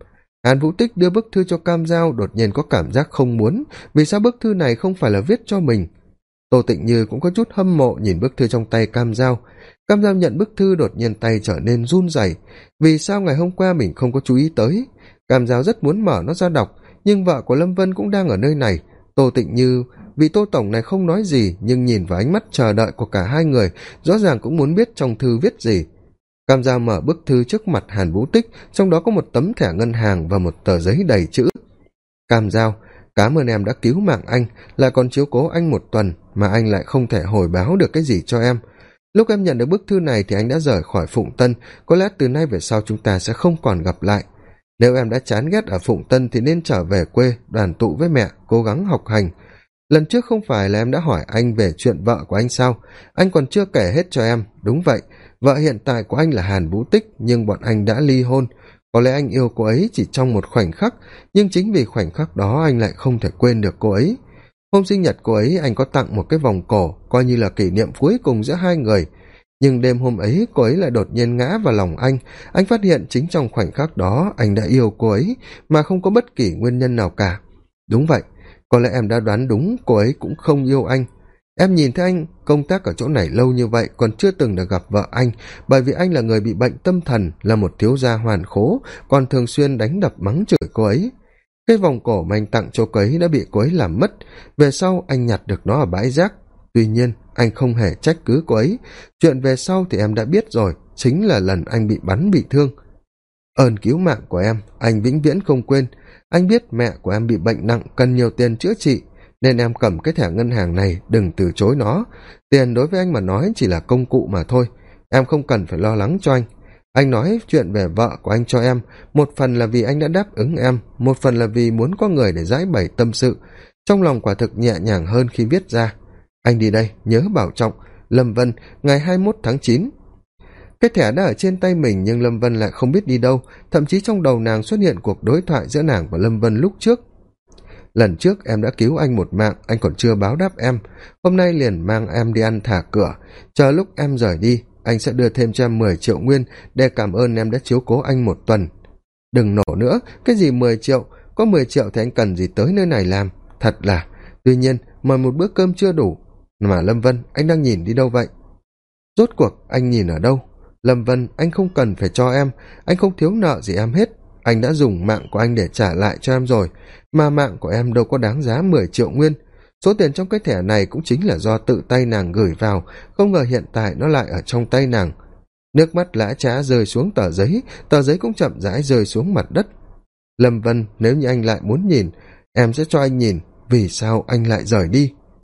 Hàn vũ tích đưa bức thư cho cam giao, đột nhiên có cảm giác không muốn, vì sao bức thư này không phải là viết cho mình? Tô tịnh như cũng có chút hâm mộ nhìn bức thư trong tay cam giao. Cam giao nhận bức thư đột nhiên tay trở nên run rẩy. Vì sao ngày hôm qua mình không có chú ý tới? Cảm giao rất muốn mở nó ra đọc, nhưng vợ của lâm vân cũng đang ở nơi này. Tô tịnh như vì tô tổng này không nói gì, nhưng nhìn vào ánh mắt chờ đợi của cả hai người, rõ ràng cũng muốn biết trong thư viết gì. Cam giao mở bức thư trước mặt hàn vũ tích, trong đó có một tấm thẻ ngân hàng và một tờ giấy đầy chữ. Cam giao cám ơn em đã cứu mạng anh, lại còn chiếu cố anh một tuần, mà anh lại không thể hồi báo được cái gì cho em. Lúc em nhận được bức thư này thì anh đã rời khỏi phụng tân, có lẽ từ nay về sau chúng ta sẽ không còn gặp lại nếu em đã chán ghét ở phụng tân thì nên trở về quê, đoàn tụ với mẹ, cố gắng học hành. Lần trước không phải là em đã hỏi anh về chuyện vợ của anh sao? Anh còn chưa kể hết cho em. Đúng vậy, vợ hiện tại của anh là hàn vũ tích, nhưng bọn anh đã ly hôn. Có lẽ anh yêu cô ấy chỉ trong một khoảnh khắc, nhưng chính vì khoảnh khắc đó anh lại không thể quên được cô ấy. Hôm sinh nhật cô ấy, anh có tặng một cái vòng cổ, coi như là kỷ niệm cuối cùng giữa hai người nhưng đêm hôm ấy, cô ấy lại đột nhiên ngã vào lòng anh. Anh phát hiện chính trong khoảnh khắc đó, anh đã yêu cô ấy, mà không có bất kỳ nguyên nhân nào cả. Đúng vậy, có lẽ em đã đoán đúng cô ấy cũng không yêu anh. Em nhìn thấy anh công tác ở chỗ này lâu như vậy, còn chưa từng được gặp vợ anh, bởi vì anh là người bị bệnh tâm thần, là một thiếu gia hoàn khố, còn thường xuyên đánh đập mắng chửi cô ấy. Cái vòng cổ mà anh tặng cho cô ấy đã bị cô ấy làm mất. Về sau anh nhặt được nó ở bãi rác. Tuy nhiên anh không hề trách cứ cô ấy. Chuyện về sau thì em đã biết rồi, chính là lần anh bị bắn bị thương. Ơn cứu mạng của em, anh vĩnh viễn không quên. Anh biết mẹ của em bị bệnh nặng, cần nhiều tiền chữa trị, nên em cầm cái thẻ ngân hàng này, đừng từ chối nó. Tiền đối với anh mà nói chỉ là công cụ mà thôi, em không cần phải lo lắng cho anh. Anh nói chuyện về vợ của anh cho em, một phần là vì anh đã đáp ứng em, một phần là vì muốn có người để giải bày tâm sự. Trong lòng quả thực nhẹ nhàng hơn khi viết ra anh đi đây, nhớ bảo trọng. Lâm vân, ngày hai mươi tháng chín. Cái thẻ đã ở trên tay mình nhưng lâm vân lại không biết đi đâu. Thậm chí trong đầu nàng xuất hiện cuộc đối thoại giữa nàng và lâm vân lúc trước. Lần trước em đã cứu anh một mạng, anh còn chưa báo đáp em. Hôm nay liền mang em đi ăn thả cửa. Chờ lúc em rời đi, anh sẽ đưa thêm cho em mười triệu nguyên. Để cảm ơn em đã chiếu cố anh một tuần. Đừng nổ nữa, cái gì mười triệu? Có mười triệu thì anh cần gì tới nơi này làm? Thật là. Tuy nhiên, mời một bữa cơm chưa đủ mà lâm vân, anh đang nhìn đi đâu vậy? Rốt cuộc, anh nhìn ở đâu? Lâm vân, anh không cần phải cho em. Anh không thiếu nợ gì em hết. Anh đã dùng mạng của anh để trả lại cho em rồi. Mà mạng của em đâu có đáng giá mười triệu nguyên. Số tiền trong cái thẻ này cũng chính là do tự tay nàng gửi vào. Không ngờ hiện tại nó lại ở trong tay nàng. Nước mắt lã trá rơi xuống tờ giấy. Tờ giấy cũng chậm rãi rơi xuống mặt đất. Lâm vân, nếu như anh lại muốn nhìn, em sẽ cho anh nhìn. Vì sao anh lại rời đi?